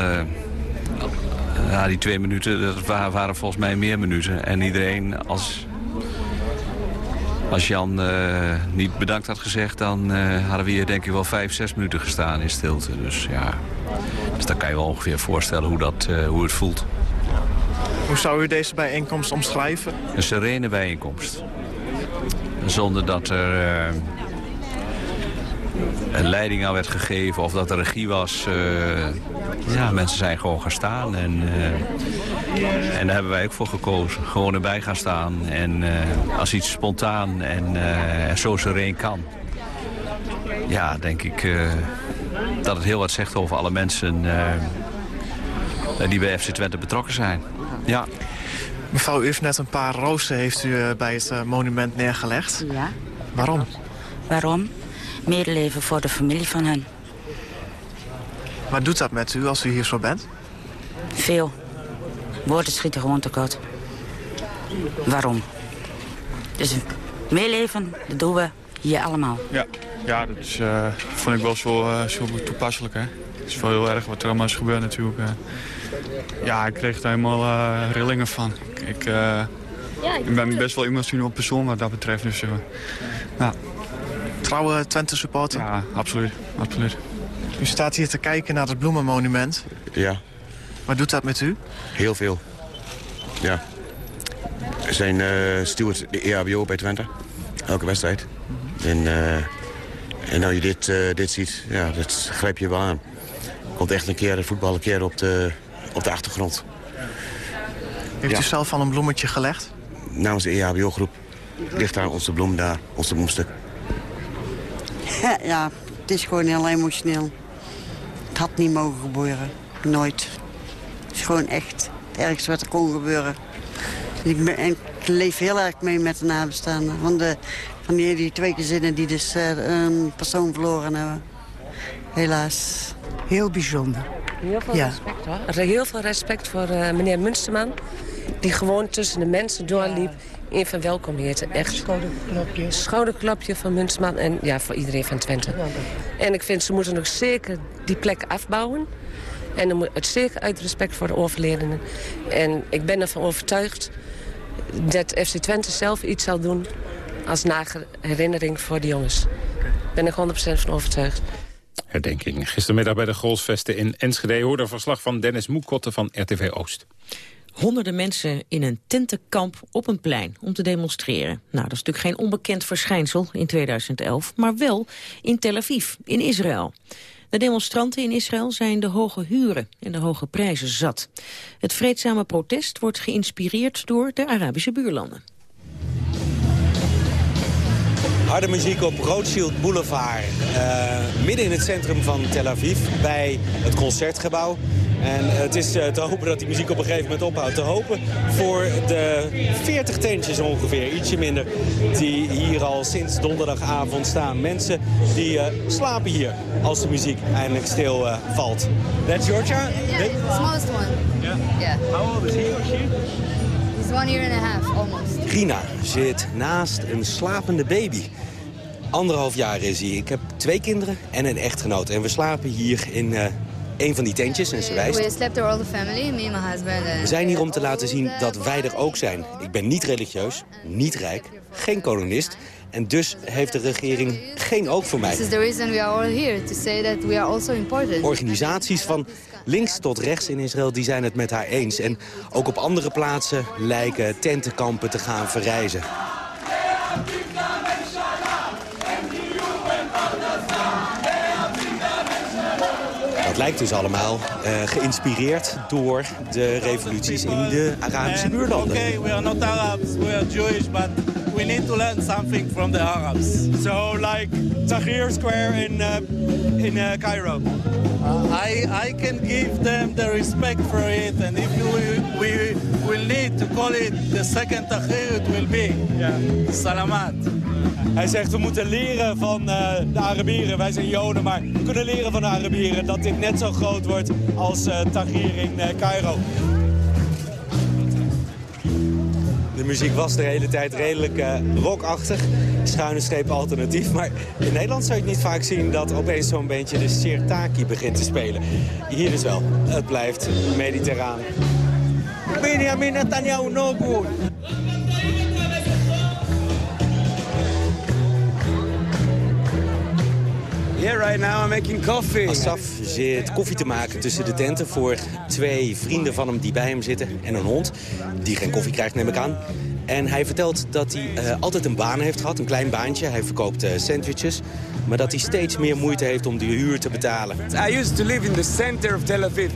ja, die twee minuten, dat wa- waren volgens mij meer minuten. En iedereen, als, als Jan eh, niet bedankt had gezegd... dan eh, hadden we hier denk ik wel vijf, zes minuten gestaan in stilte. Dus ja, dus dan kan je wel ongeveer voorstellen hoe, dat, eh, hoe het voelt. Hoe zou u deze bijeenkomst omschrijven? Een serene bijeenkomst. Zonder dat er een leiding aan werd gegeven of dat er regie was. Ja, mensen zijn gewoon gaan staan. En, eh, en daar hebben wij ook voor gekozen. Gewoon erbij gaan staan. En eh, als iets spontaan en, eh, en zo sereen kan. Ja, denk ik eh, dat het heel wat zegt over alle mensen die bij FC Twente betrokken zijn. Ja. Mevrouw, u heeft net een paar rozen heeft u, bij het monument neergelegd. Ja. Waarom? Waarom? Medeleven voor de familie van hen. Wat doet dat met u als u hier zo bent? Veel. Woorden schieten gewoon tekort. Waarom? Dus meeleven, dat doen we hier allemaal. Ja, ja dat is, eh, vond ik wel zo, eh, zo toepasselijk. Hè? Het is wel heel erg wat er allemaal is gebeurd natuurlijk. eh. ja, ik kreeg er helemaal eh, rillingen van. Ik, eh, ik ben best wel emotioneel persoon wat dat betreft. Dus, ja. Trouwe Twente supporter? Ja, absoluut. absoluut. U staat hier te kijken naar het bloemenmonument. Ja, Wat doet dat met u? heel veel. Ja. We zijn eh steward de EHBO bij Twente. Elke wedstrijd. En, eh en nou je dit, eh, dit ziet, ja, dat grijp je wel aan. Komt echt een keer de voetbal een keer op de, op de achtergrond. Heeft Ja. u zelf al een bloemetje gelegd? Namens de EHBO-groep ligt daar onze bloem daar, onze bloemstuk. Ja, het is gewoon heel emotioneel. Het had niet mogen gebeuren. Nooit. Het is gewoon echt het ergste wat er kon gebeuren. Ik, ben, en ik leef heel erg mee met de nabestaanden. Van, de, van die, die twee gezinnen die dus eh, een persoon verloren hebben. Helaas. Heel bijzonder. Heel veel Ja. respect hoor. Heel veel respect voor eh, meneer Munsterman. Die gewoon tussen de mensen doorliep. Van welkom heette. Echt. Schouderklopje. Schouderklopje van Munsterman. En ja, voor iedereen van Twente. En ik vind ze moeten nog zeker die plek afbouwen. En dan moet het zeker uit respect voor de overledenen. En ik ben ervan overtuigd dat FC Twente zelf iets zal doen als herinnering voor de jongens. Daar ben ik 100% van overtuigd. Herdenking. Gistermiddag bij de Grolsvesten in Enschede... hoorde een verslag van Dennis Moekotte van RTV Oost. Honderden mensen in een tentenkamp op een plein om te demonstreren. Nou, dat is natuurlijk geen onbekend verschijnsel in 2011, maar wel in Tel Aviv, in Israël. De demonstranten in Israël zijn de hoge huren en de hoge prijzen zat. Het vreedzame protest wordt geïnspireerd door de Arabische buurlanden. Harde muziek op Rothschild Boulevard. Uh, midden in het centrum van Tel Aviv, bij het Concertgebouw. En het is uh, te hopen dat die muziek op een gegeven moment ophoudt. Te hopen voor de 40 tentjes ongeveer, ietsje minder, die hier al sinds donderdagavond staan. Mensen die uh, slapen hier als de muziek eindelijk stil valt. That's your child? Yeah, the smallest one. Yeah. Yeah. How old is he or she? One year and a half, almost. Rina zit naast een slapende baby. Anderhalf jaar is hij. Ik heb twee kinderen en een echtgenoot. En we slapen hier in uh, een van die tentjes en ze wijst. We slept there all the family, me and my husband. We zijn hier om te laten zien dat wij er ook zijn. Ik ben niet religieus, niet rijk, geen kolonist. En dus heeft de regering geen oog voor mij. This is the reason we are all here, to say that we are also important. Organisaties van links tot rechts in Israël die zijn het met haar eens. En ook op andere plaatsen lijken tentenkampen te gaan verrijzen. Lijkt dus allemaal uh, geïnspireerd door de revoluties in de Arabische buurlanden. Okay, we are not Arabs, we are Jewish, but we need to learn something from the Arabs. So like Tahrir Square in, uh, in uh, Cairo? Uh, I, I can give them the respect for it, and if we, we will need to call it the second Tahrir, it will be. Yeah. Salamat. Hij zegt we moeten leren van uh, de Arabieren. Wij zijn Joden, maar we kunnen leren van de Arabieren dat dit net zo groot wordt als uh, Tahrir in uh, Cairo. De muziek was de hele tijd redelijk uh, rockachtig. Schuine streep alternatief. Maar in Nederland zou je het niet vaak zien dat opeens zo'n beetje de Sirtaki begint te spelen. Hier dus wel. Het blijft mediterraan. Benjamin Netanyahu no. Yeah, right now I'm making coffee. Asaf zit koffie te maken tussen de tenten voor twee vrienden van hem die bij hem zitten en een hond. Die geen koffie krijgt, neem ik aan. En hij vertelt dat hij uh, altijd een baan heeft gehad, een klein baantje. Hij verkoopt uh, sandwiches. Maar dat hij steeds meer moeite heeft om de huur te betalen. I used to live in the center of Tel Aviv.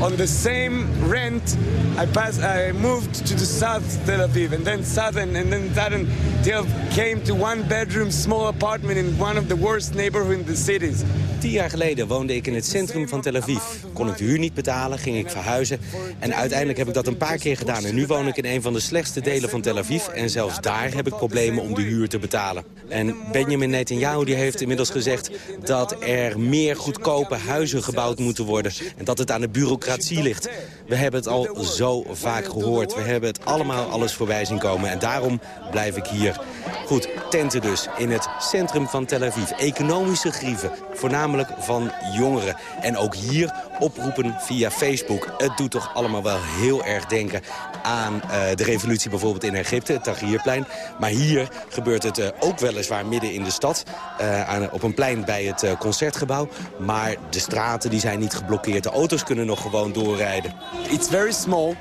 On the same rent, I passed, I moved to the south Tel Aviv, and then southern, and then southern Tel came to one bedroom small apartment in one of the worst neighborhoods in the cities. Tien jaar geleden woonde ik in het centrum van Tel Aviv. Kon ik de huur niet betalen, ging ik verhuizen. En uiteindelijk heb ik dat een paar keer gedaan. En nu woon ik in een van de slechtste delen van Tel Aviv. En zelfs daar heb ik problemen om de huur te betalen. En Benjamin Netanyahu die heeft inmiddels gezegd... dat er meer goedkope huizen gebouwd moeten worden. En dat het aan de bureaucratie ligt. We hebben het al zo vaak gehoord. We hebben het allemaal alles voorbij zien komen. En daarom blijf ik hier. Goed, tenten dus in het centrum van Tel Aviv. Economische grieven, voornamelijk van jongeren. En ook hier oproepen via Facebook. Het doet toch allemaal wel heel erg denken aan uh, de revolutie bijvoorbeeld in Egypte, het Tahrirplein. Maar hier gebeurt het uh, ook weliswaar midden in de stad, uh, aan, op een plein bij het concertgebouw. Maar de straten die zijn niet geblokkeerd, de auto's kunnen nog gewoon doorrijden. It's very small.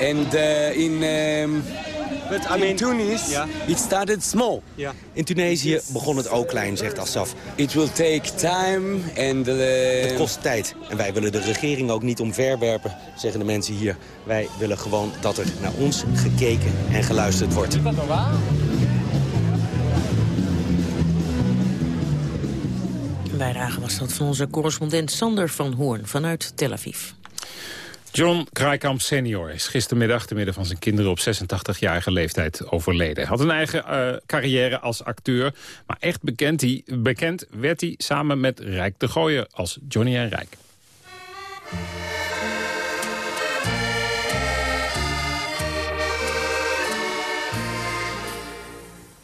And in... Um... But I mean, in Tunis, yeah. it started small. Yeah. In Tunesië begon het ook klein, zegt Assaf. It will take time and... Uh... Het kost tijd. En wij willen de regering ook niet omverwerpen, zeggen de mensen hier. Wij willen gewoon dat er naar ons gekeken en geluisterd wordt. Een bijdrage was dat van onze correspondent Sander van Hoorn vanuit Tel Aviv. John Kraaikamp senior is gistermiddag te midden van zijn kinderen op 86-jarige leeftijd overleden. Had een eigen uh, carrière als acteur, maar echt bekend, bekend werd hij samen met Rijk de Gooier als Johnny en Rijk.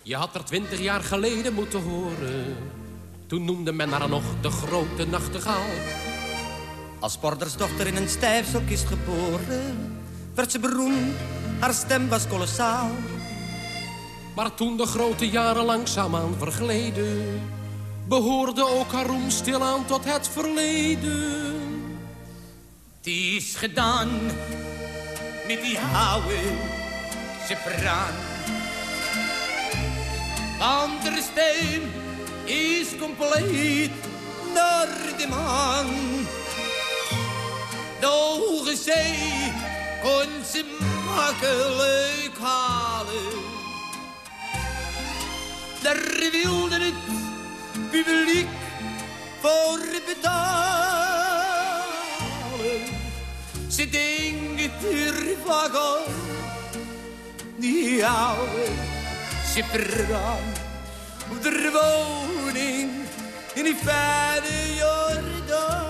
Je had er twintig jaar geleden moeten horen. Toen noemde men haar nog de grote nachtegaal. Als bordersdochter in een stijfstok is geboren, werd ze beroemd, haar stem was kolossaal. Maar toen de grote jaren langzaamaan vergleden, behoorde ook haar roem stilaan tot het verleden. Het is gedaan met die sopraan. Want de stem is compleet naar de maan. De hoge zee kon ze makkelijk halen. Daar wilde het publiek voor betalen. Ze denken er wagon, die oude schipperaan. Op de woning in die fijne Jordaan.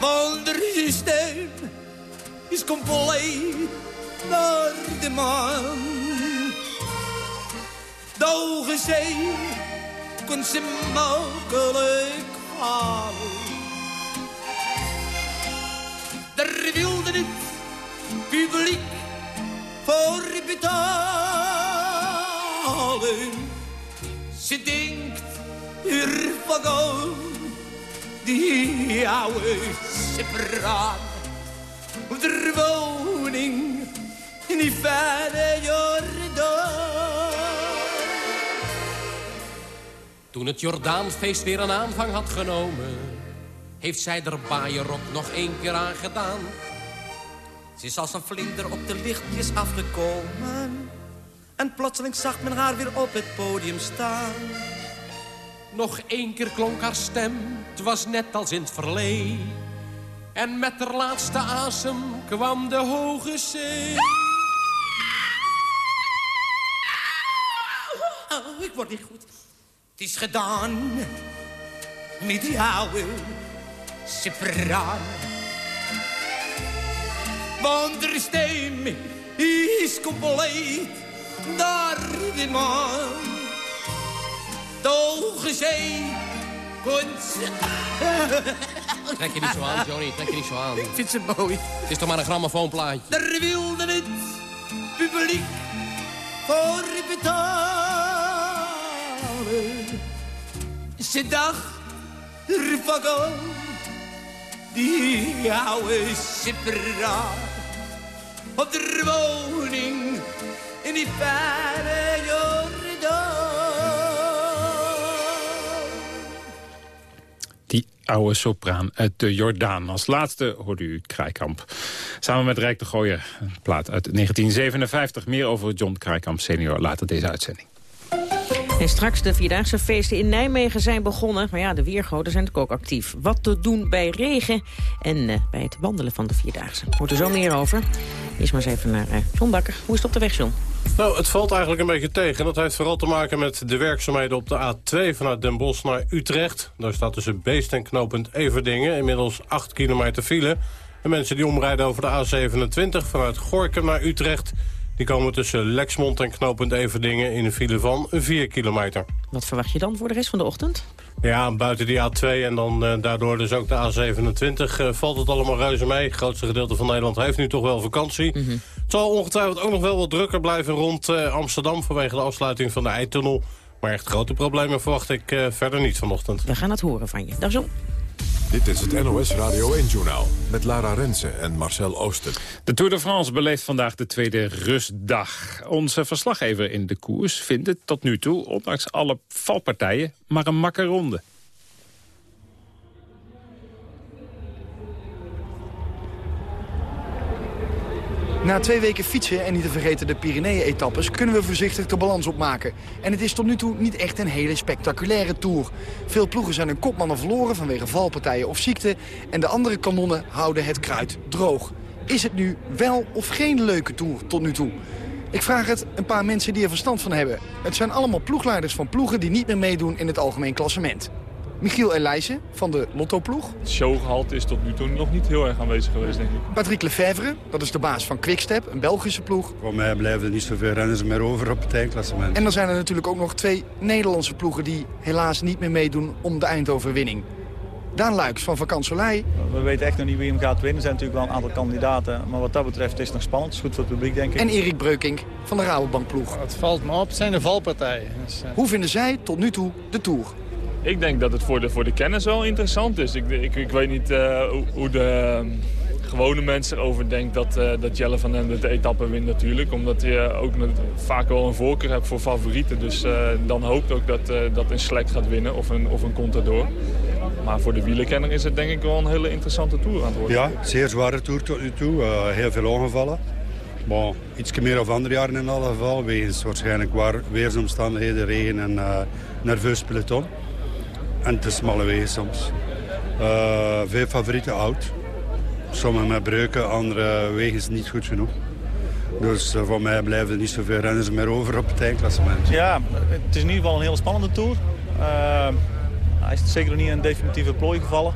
De stem is compleet naar de maan. De zee kon ze makkelijk halen. Daar wilde het publiek voor betalen. Ze denkt er van die oude. Op de woning in die fijne Jordaan. Toen het Jordaanfeest weer een aanvang had genomen... heeft zij er baaierrok nog één keer aan gedaan. Ze is als een vlinder op de lichtjes afgekomen. En plotseling zag men haar weer op het podium staan. Nog één keer klonk haar stem, het was net als in het verleden. En met haar laatste asem kwam de hoge zee. Oh, ik word niet goed. Het is gedaan met die oude separaan. Want de stem is compleet naar de maan. De hoge zee komt... Trek je niet zo aan, Johnny, trek je niet zo aan. Ik vind ze mooi. Het is toch maar een grammofoonplaatje. Daar wilde het publiek voor betalen. Ze dacht er van die oude sipperaar. Op de woning in die fijne oude sopraan uit de Jordaan. Als laatste hoorde u Kraaikamp. Samen met Rijk de Gooier, een plaat uit 1957. Meer over John Kraaikamp senior later deze uitzending. En straks de Vierdaagse feesten in Nijmegen zijn begonnen. Maar ja, de weergoden zijn ook actief. Wat te doen bij regen en eh, bij het wandelen van de Vierdaagse. Hoort er zo meer over. Eerst maar eens even naar uh, John Bakker. Hoe is het op de weg, John? Nou, het valt eigenlijk een beetje tegen. Dat heeft vooral te maken met de werkzaamheden op de A2 vanuit Den Bosch naar Utrecht. Daar staat tussen Beest en knooppunt Everdingen inmiddels 8 kilometer file. En mensen die omrijden over de A27 vanuit Gorkum naar Utrecht... die komen tussen Lexmond en knooppunt Everdingen in een file van 4 kilometer. Wat verwacht je dan voor de rest van de ochtend? Ja, buiten die A2 en dan uh, daardoor dus ook de A27 uh, valt het allemaal reuze mee. Het grootste gedeelte van Nederland heeft nu toch wel vakantie. Mhm. Het zal ongetwijfeld ook nog wel wat drukker blijven rond uh, Amsterdam... vanwege de afsluiting van de Eitunnel. Maar echt grote problemen verwacht ik verder niet vanochtend. We gaan het horen van je. Dag John. Dit is het NOS Radio 1-journaal met Lara Rensen en Marcel Oosten. De Tour de France beleeft vandaag de tweede rustdag. Onze verslaggever in de koers vindt het tot nu toe, ondanks alle valpartijen, maar een makke ronde. Na twee weken fietsen en niet te vergeten de Pyreneeën-etappes... kunnen we voorzichtig de balans opmaken. En het is tot nu toe niet echt een hele spectaculaire Tour. Veel ploegen zijn hun kopmannen verloren vanwege valpartijen of ziekte... en de andere kanonnen houden het kruid droog. Is het nu wel of geen leuke Tour tot nu toe? Ik vraag het een paar mensen die er verstand van hebben. Het zijn allemaal ploegleiders van ploegen die niet meer meedoen in het algemeen klassement. Michiel Elijzen van de Lotto-ploeg. Het showgehalte is tot nu toe nog niet heel erg aanwezig geweest, denk ik. Patrick Lefevre, dat is de baas van Quickstep, een Belgische ploeg. Voor mij blijven er niet zoveel renners meer over op het eindklassement. En dan zijn er natuurlijk ook nog twee Nederlandse ploegen... die helaas niet meer meedoen om de eindoverwinning. Daan Luiks van Vakantsolei. We weten echt nog niet wie hem gaat winnen. Er zijn natuurlijk wel een aantal kandidaten. Maar wat dat betreft is het nog spannend. Het is goed voor het publiek, denk ik. En Erik Breukink van de Rabobankploeg. Het valt me op, het zijn de valpartijen. Dus, uh... Hoe vinden zij tot nu toe de Tour? Ik denk dat het voor de, voor de kennis wel interessant is. Ik, ik, ik weet niet uh, hoe, de um, gewone mensen erover denkt dat, uh, dat Jelle van Ende de etappe wint natuurlijk. Omdat je ook vaak wel een voorkeur hebt voor favorieten. Dus uh, dan hoopt ook dat, dat een Slek gaat winnen of een, of een Contador. Maar voor de wielerkenner is het denk ik wel een hele interessante Tour aan het worden. Ja, zeer zware Tour tot nu toe. heel veel ongevallen. Bon, iets meer of andere jaren in alle geval. Wegens waarschijnlijk waar, weersomstandigheden, regen en nerveus peloton. En te smalle wegen soms. Uh, veel favorieten oud. Sommige met breuken, andere wegen niet goed genoeg. Dus uh, voor mij blijven er niet zoveel renners meer over op het eindklassement. Ja, het is in ieder geval een hele spannende Tour. Uh, hij is zeker nog niet in een definitieve plooi gevallen.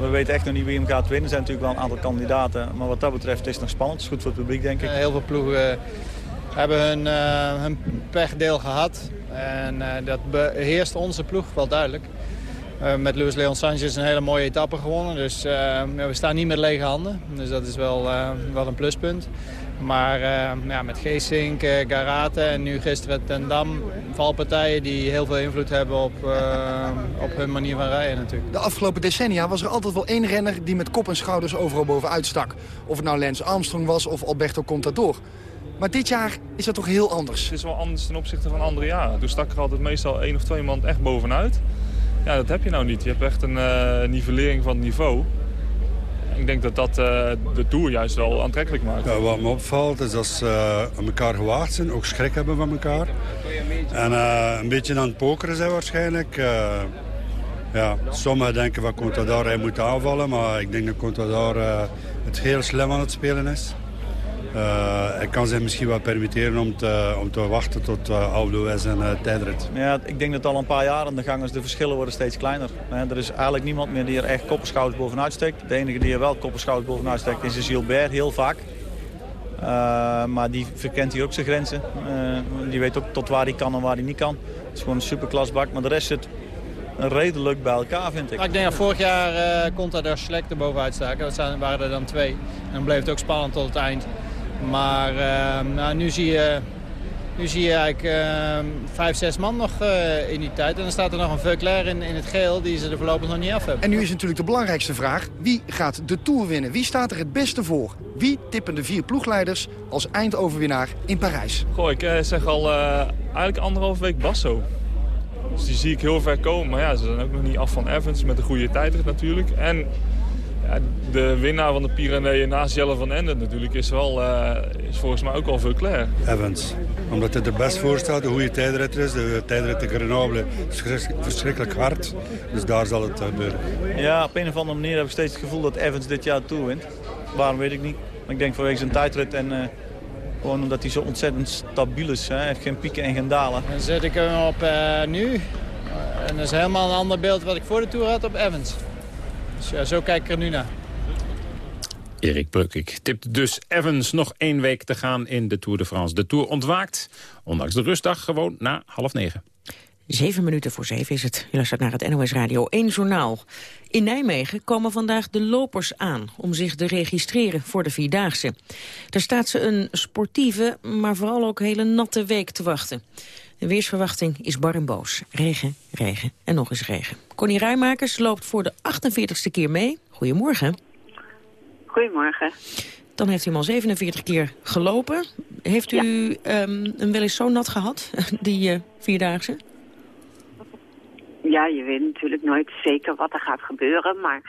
We weten echt nog niet wie hem gaat winnen. Er zijn natuurlijk wel een aantal kandidaten. Maar wat dat betreft is het nog spannend. Het is goed voor het publiek, denk ik. heel veel ploegen hebben hun, hun pechdeel gehad. En dat beheerst onze ploeg wel duidelijk. Uh, met Luis Leon Sanchez een hele mooie etappe gewonnen. Dus uh, we staan niet met lege handen. Dus dat is wel, uh, wel een pluspunt. Maar ja, met Geesink, Garate en nu gisteren Ten Dam... valpartijen die heel veel invloed hebben op, op hun manier van rijden natuurlijk. De afgelopen decennia was er altijd wel één renner... die met kop en schouders overal bovenuit stak. Of het nou Lance Armstrong was of Alberto Contador. Maar dit jaar is dat toch heel anders? Het is wel anders ten opzichte van andere jaren. Toen stak er altijd meestal één of twee man echt bovenuit... Ja, dat heb je nou niet. Je hebt echt een uh, nivellering van het niveau. Ik denk dat dat uh, de Tour juist wel aantrekkelijk maakt. Wat me opvalt is dat ze uh, elkaar gewaagd zijn, ook schrik hebben van elkaar. En een beetje aan het pokeren zijn waarschijnlijk. ja, sommigen denken van Contador hij moet aanvallen, maar ik denk dat Contador het heel slim aan het spelen is. Uh, hij kan zich misschien wel permitteren om te, om te wachten tot uh, Aldo en uh, tijdrit. Ja, ik denk dat al een paar jaar aan de gang is. De verschillen worden steeds kleiner. er is eigenlijk niemand meer die er echt kopperschouders bovenuit steekt. De enige die er wel kopperschouders bovenuit steekt is Gilbert, heel vaak. maar die verkent hier ook zijn grenzen. die weet ook tot waar hij kan en waar hij niet kan. Het is gewoon een superklasbak. Maar de rest zit redelijk bij elkaar, vind ik. Nou, ik denk dat vorig jaar uh, kon daar Slek er bovenuit staken. Dat zijn, waren er dan twee. En dan bleef het ook spannend tot het eind. Maar uh, nou, nu zie je... Nu zie je eigenlijk uh, vijf, zes man nog uh, in die tijd. En dan staat er nog een Veuclair in, in het geel die ze er voorlopig nog niet af hebben. En nu is natuurlijk de belangrijkste vraag. Wie gaat de Tour winnen? Wie staat er het beste voor? Wie tippen de vier ploegleiders als eindoverwinnaar in Parijs? Goh, ik zeg al eigenlijk anderhalve week Basso. Dus die zie ik heel ver komen. Maar ja, ze zijn ook nog niet af van Evans met een goede tijdrit natuurlijk. En ja, de winnaar van de Pyreneeën naast Jelle van Enden natuurlijk is, wel, uh, is volgens mij ook al veel klaar. Evans. Omdat hij er best voor staat, de goede tijdritter is. De tijdrit de Grenoble is verschrikkelijk hard. Dus daar zal het gebeuren. Ja, op een of andere manier heb ik steeds het gevoel dat Evans dit jaar toewint. Waarom weet ik niet. Maar ik denk vanwege zijn tijdrit en... Uh, gewoon omdat hij zo ontzettend stabiel is. Hij heeft geen pieken en geen dalen. Dan zet ik hem op uh, nu. En dat is helemaal een ander beeld wat ik voor de Tour had op Evans. Dus ja, zo kijk ik er nu naar. Erik Breukik tipt dus Evans nog één week te gaan in de Tour de France. De Tour ontwaakt, ondanks de rustdag, gewoon na half negen. Zeven minuten voor zeven is het. Je luistert naar het NOS Radio 1 Journaal. In Nijmegen komen vandaag de lopers aan om zich te registreren voor de Vierdaagse. Daar staat ze een sportieve, maar vooral ook hele natte week te wachten. De weersverwachting is bar en boos. Regen, regen en nog eens regen. Connie Rijmakers loopt voor de 48ste keer mee. Goedemorgen. Goedemorgen. Dan heeft u hem al 47 keer gelopen. Heeft u ja. um, hem wel eens zo nat gehad, die uh, Vierdaagse? Ja, je weet natuurlijk nooit zeker wat er gaat gebeuren, maar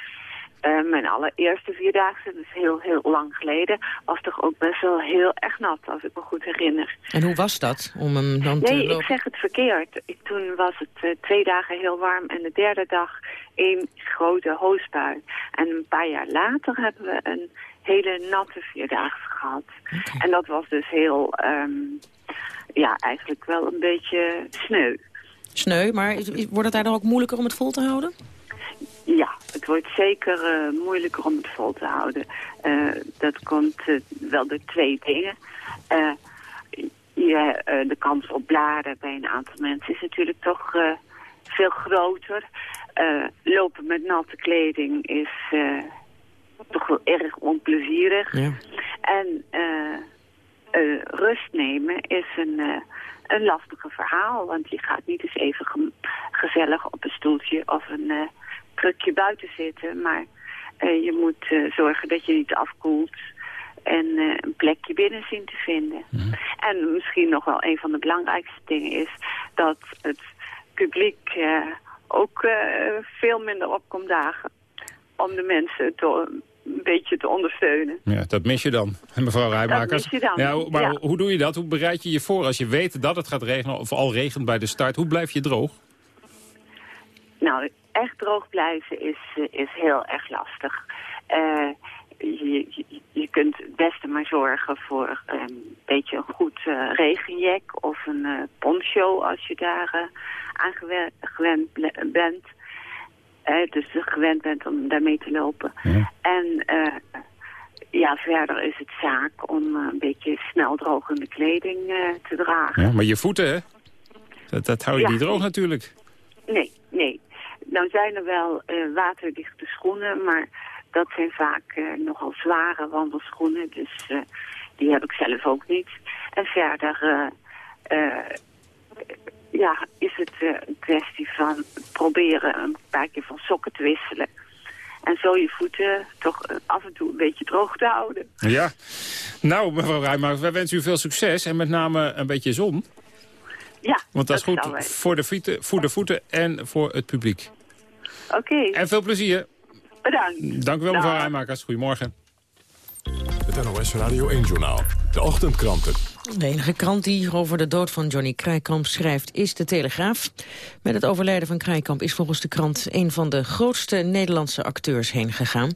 uh, mijn allereerste vierdaagse, dat is heel, heel lang geleden, was toch ook best wel heel erg nat, als ik me goed herinner. En hoe was dat, om hem dan nee, te lopen? Nee, ik zeg het verkeerd. Ik, toen was het uh, twee dagen heel warm en de derde dag één grote hoosbui. En een paar jaar later hebben we een hele natte vierdaagse gehad. Okay. En dat was dus heel, um, ja, eigenlijk wel een beetje sneu. Sneu, maar wordt het daar dan ook moeilijker om het vol te houden? Ja, het wordt zeker uh, moeilijker om het vol te houden. Uh, dat komt uh, wel door twee dingen. Je, de kans op bladen bij een aantal mensen is natuurlijk toch veel groter. Eh, lopen met natte kleding is eh, toch wel erg onplezierig. Ja. En eh, eh, rust nemen is een, eh, een lastige verhaal. Want je gaat niet eens even gezellig op een stoeltje of een eh krukje buiten zitten. Maar eh, je moet eh, zorgen dat je niet afkoelt en eh, een plekje binnen zien te vinden. En misschien nog wel een van de belangrijkste dingen is dat het publiek ook veel minder opkomt dagen om de mensen te, een beetje te ondersteunen. Ja, dat mis je dan, mevrouw Rijmakers. mis je dan, Ja, maar ja. hoe doe je dat? Hoe bereid je je voor als je weet dat het gaat regenen... of al regent bij de start? Hoe blijf je droog? Nou, echt droog blijven is, eh, is heel erg lastig. Eh, je, je, je kunt het beste maar zorgen voor een beetje een goed eh, regenjack of een eh, poncho als je daar aan gewe- gewend bent. Dus gewend bent om daarmee te lopen. En ja, verder is het zaak om een beetje snel drogende kleding te dragen. Ja, maar je voeten, hè? Dat, dat hou je Ja. niet droog natuurlijk. Nee, nee. Nou zijn er wel eh, waterdichte schoenen, maar dat zijn vaak eh, nogal zware wandelschoenen. Dus eh, die heb ik zelf ook niet. En verder ja, is het een kwestie van proberen een paar keer van sokken te wisselen. En zo je voeten toch af en toe een beetje droog te houden. Ja. Nou, mevrouw Rijmakers, wij wensen u veel succes. En met name een beetje zon. Ja, Want dat is zal goed voor de, voeten, voor de voeten en voor het publiek. Oké, En veel plezier. bedankt. Dank u wel, mevrouw. Rijmakers. Goedemorgen. Het NOS Radio 1-journaal. De ochtendkranten. De enige krant die over de dood van Johnny Krijkamp schrijft is De Telegraaf. Met het overlijden van Krijkamp is volgens de krant een van de grootste Nederlandse acteurs heen gegaan.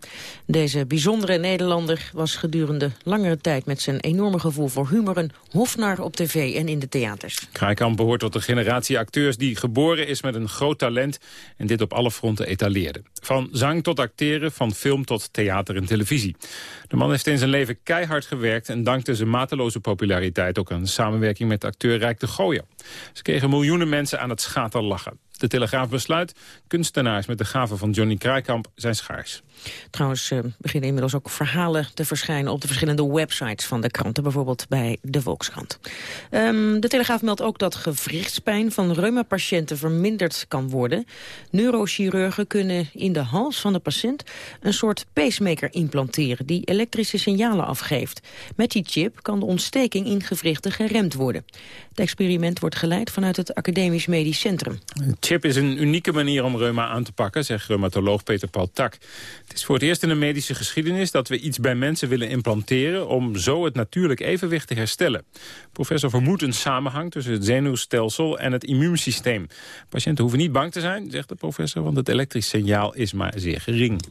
Deze bijzondere Nederlander was gedurende langere tijd met zijn enorme gevoel voor humor een hofnar op tv en in de theaters. Kraaikamp behoort tot een generatie acteurs die geboren is met een groot talent en dit op alle fronten etaleerde. Van zang tot acteren, van film tot theater en televisie. De man heeft in zijn leven keihard gewerkt en dankte zijn mateloze populariteit ook aan samenwerking met acteur Rijk de Gooier. Ze kregen miljoenen mensen aan het schaterlachen. De Telegraaf besluit, kunstenaars met de gave van Johnny Kraaikamp zijn schaars. Trouwens eh, beginnen inmiddels ook verhalen te verschijnen op de verschillende websites van de kranten, bijvoorbeeld bij de Volkskrant. Ehm, de Telegraaf meldt ook dat gewrichtspijn van reumapatiënten verminderd kan worden. Neurochirurgen kunnen in de hals van de patiënt een soort pacemaker implanteren die elektrische signalen afgeeft. Met die chip kan de ontsteking in gewrichten geremd worden. Het experiment wordt geleid vanuit het Academisch Medisch Centrum. Chip is een unieke manier om reuma aan te pakken, zegt reumatoloog Peter Paul Tak. Het is voor het eerst in de medische geschiedenis dat we iets bij mensen willen implanteren... om zo het natuurlijk evenwicht te herstellen. Professor vermoedt een samenhang tussen het zenuwstelsel en het immuunsysteem. Patiënten hoeven niet bang te zijn, zegt de professor... want het elektrisch signaal is maar zeer gering.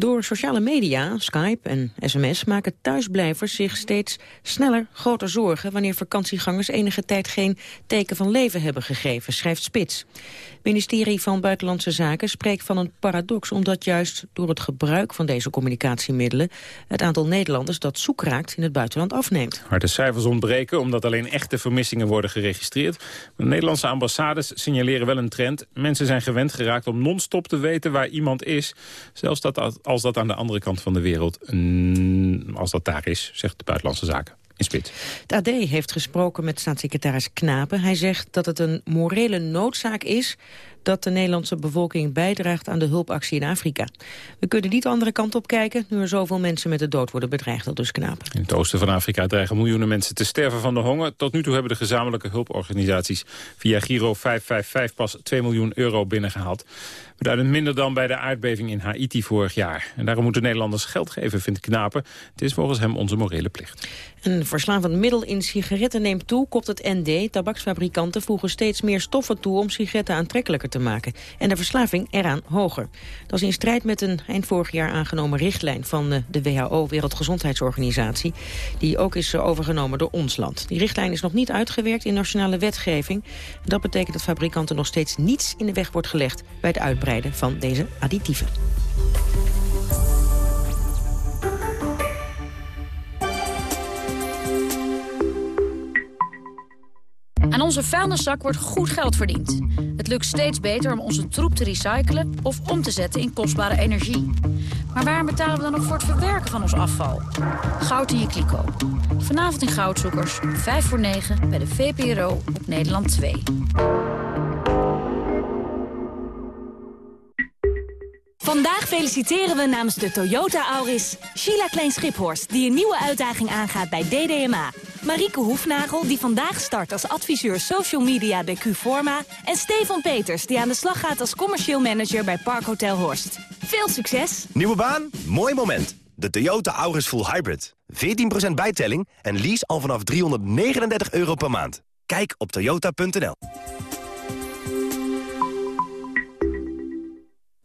Door sociale media, Skype en sms maken thuisblijvers zich steeds sneller groter zorgen wanneer vakantiegangers enige tijd geen teken van leven hebben gegeven, schrijft Spits. Het ministerie van Buitenlandse Zaken spreekt van een paradox omdat juist door het gebruik van deze communicatiemiddelen het aantal Nederlanders dat zoek raakt in het buitenland afneemt. Harde cijfers ontbreken omdat alleen echte vermissingen worden geregistreerd. De Nederlandse ambassades signaleren wel een trend. Mensen zijn gewend geraakt om non-stop te weten waar iemand is. Zelfs dat, als dat aan de andere kant van de wereld, als dat daar is, zegt de Buitenlandse Zaken. In Spits. Het AD heeft gesproken met staatssecretaris Knapen. Hij zegt dat het een morele noodzaak is dat de Nederlandse bevolking bijdraagt aan de hulpactie in Afrika. We kunnen niet de andere kant op kijken, nu er zoveel mensen met de dood worden bedreigd, al dus Knapen. In het oosten van Afrika dreigen miljoenen mensen te sterven van de honger. Tot nu toe hebben de gezamenlijke hulporganisaties via Giro 555 pas 2 miljoen euro binnengehaald. Beduidend minder dan bij de aardbeving in Haiti vorig jaar. En daarom moeten Nederlanders geld geven, vindt Knapen. Het is volgens hem onze morele plicht. Een verslavend middel in sigaretten neemt toe, kopt het ND. Tabaksfabrikanten voegen steeds meer stoffen toe om sigaretten aantrekkelijker te maken. En de verslaving eraan hoger. Dat is in strijd met een eind vorig jaar aangenomen richtlijn van eh, de WHO, Wereldgezondheidsorganisatie. Die ook is eh, overgenomen door ons land. Die richtlijn is nog niet uitgewerkt in nationale wetgeving. Dat betekent dat fabrikanten nog steeds niets in de weg wordt gelegd bij het uitbreiden van deze additieven. Aan onze vuilniszak wordt goed geld verdiend. Het lukt steeds beter om onze troep te recyclen of om te zetten in kostbare energie. Maar waarom betalen we dan nog voor het verwerken van ons afval? Goud in je kliko. Vanavond in Goudzoekers, 5 voor 9 bij de VPRO op Nederland 2. Vandaag feliciteren we namens de Toyota Auris Sheila Klein Schiphorst... die een nieuwe uitdaging aangaat bij DDMA. Marieke Hoefnagel, die vandaag start als adviseur social media bij Q-Forma... en Stefan Peters, die aan de slag gaat als commercieel manager bij Parkhotel Horst. Veel succes! Nieuwe baan? Mooi moment. De Toyota Auris Full Hybrid. 14% bijtelling en lease al vanaf 339 euro per maand. Kijk op toyota.nl.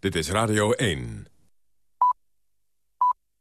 Dit is Radio 1.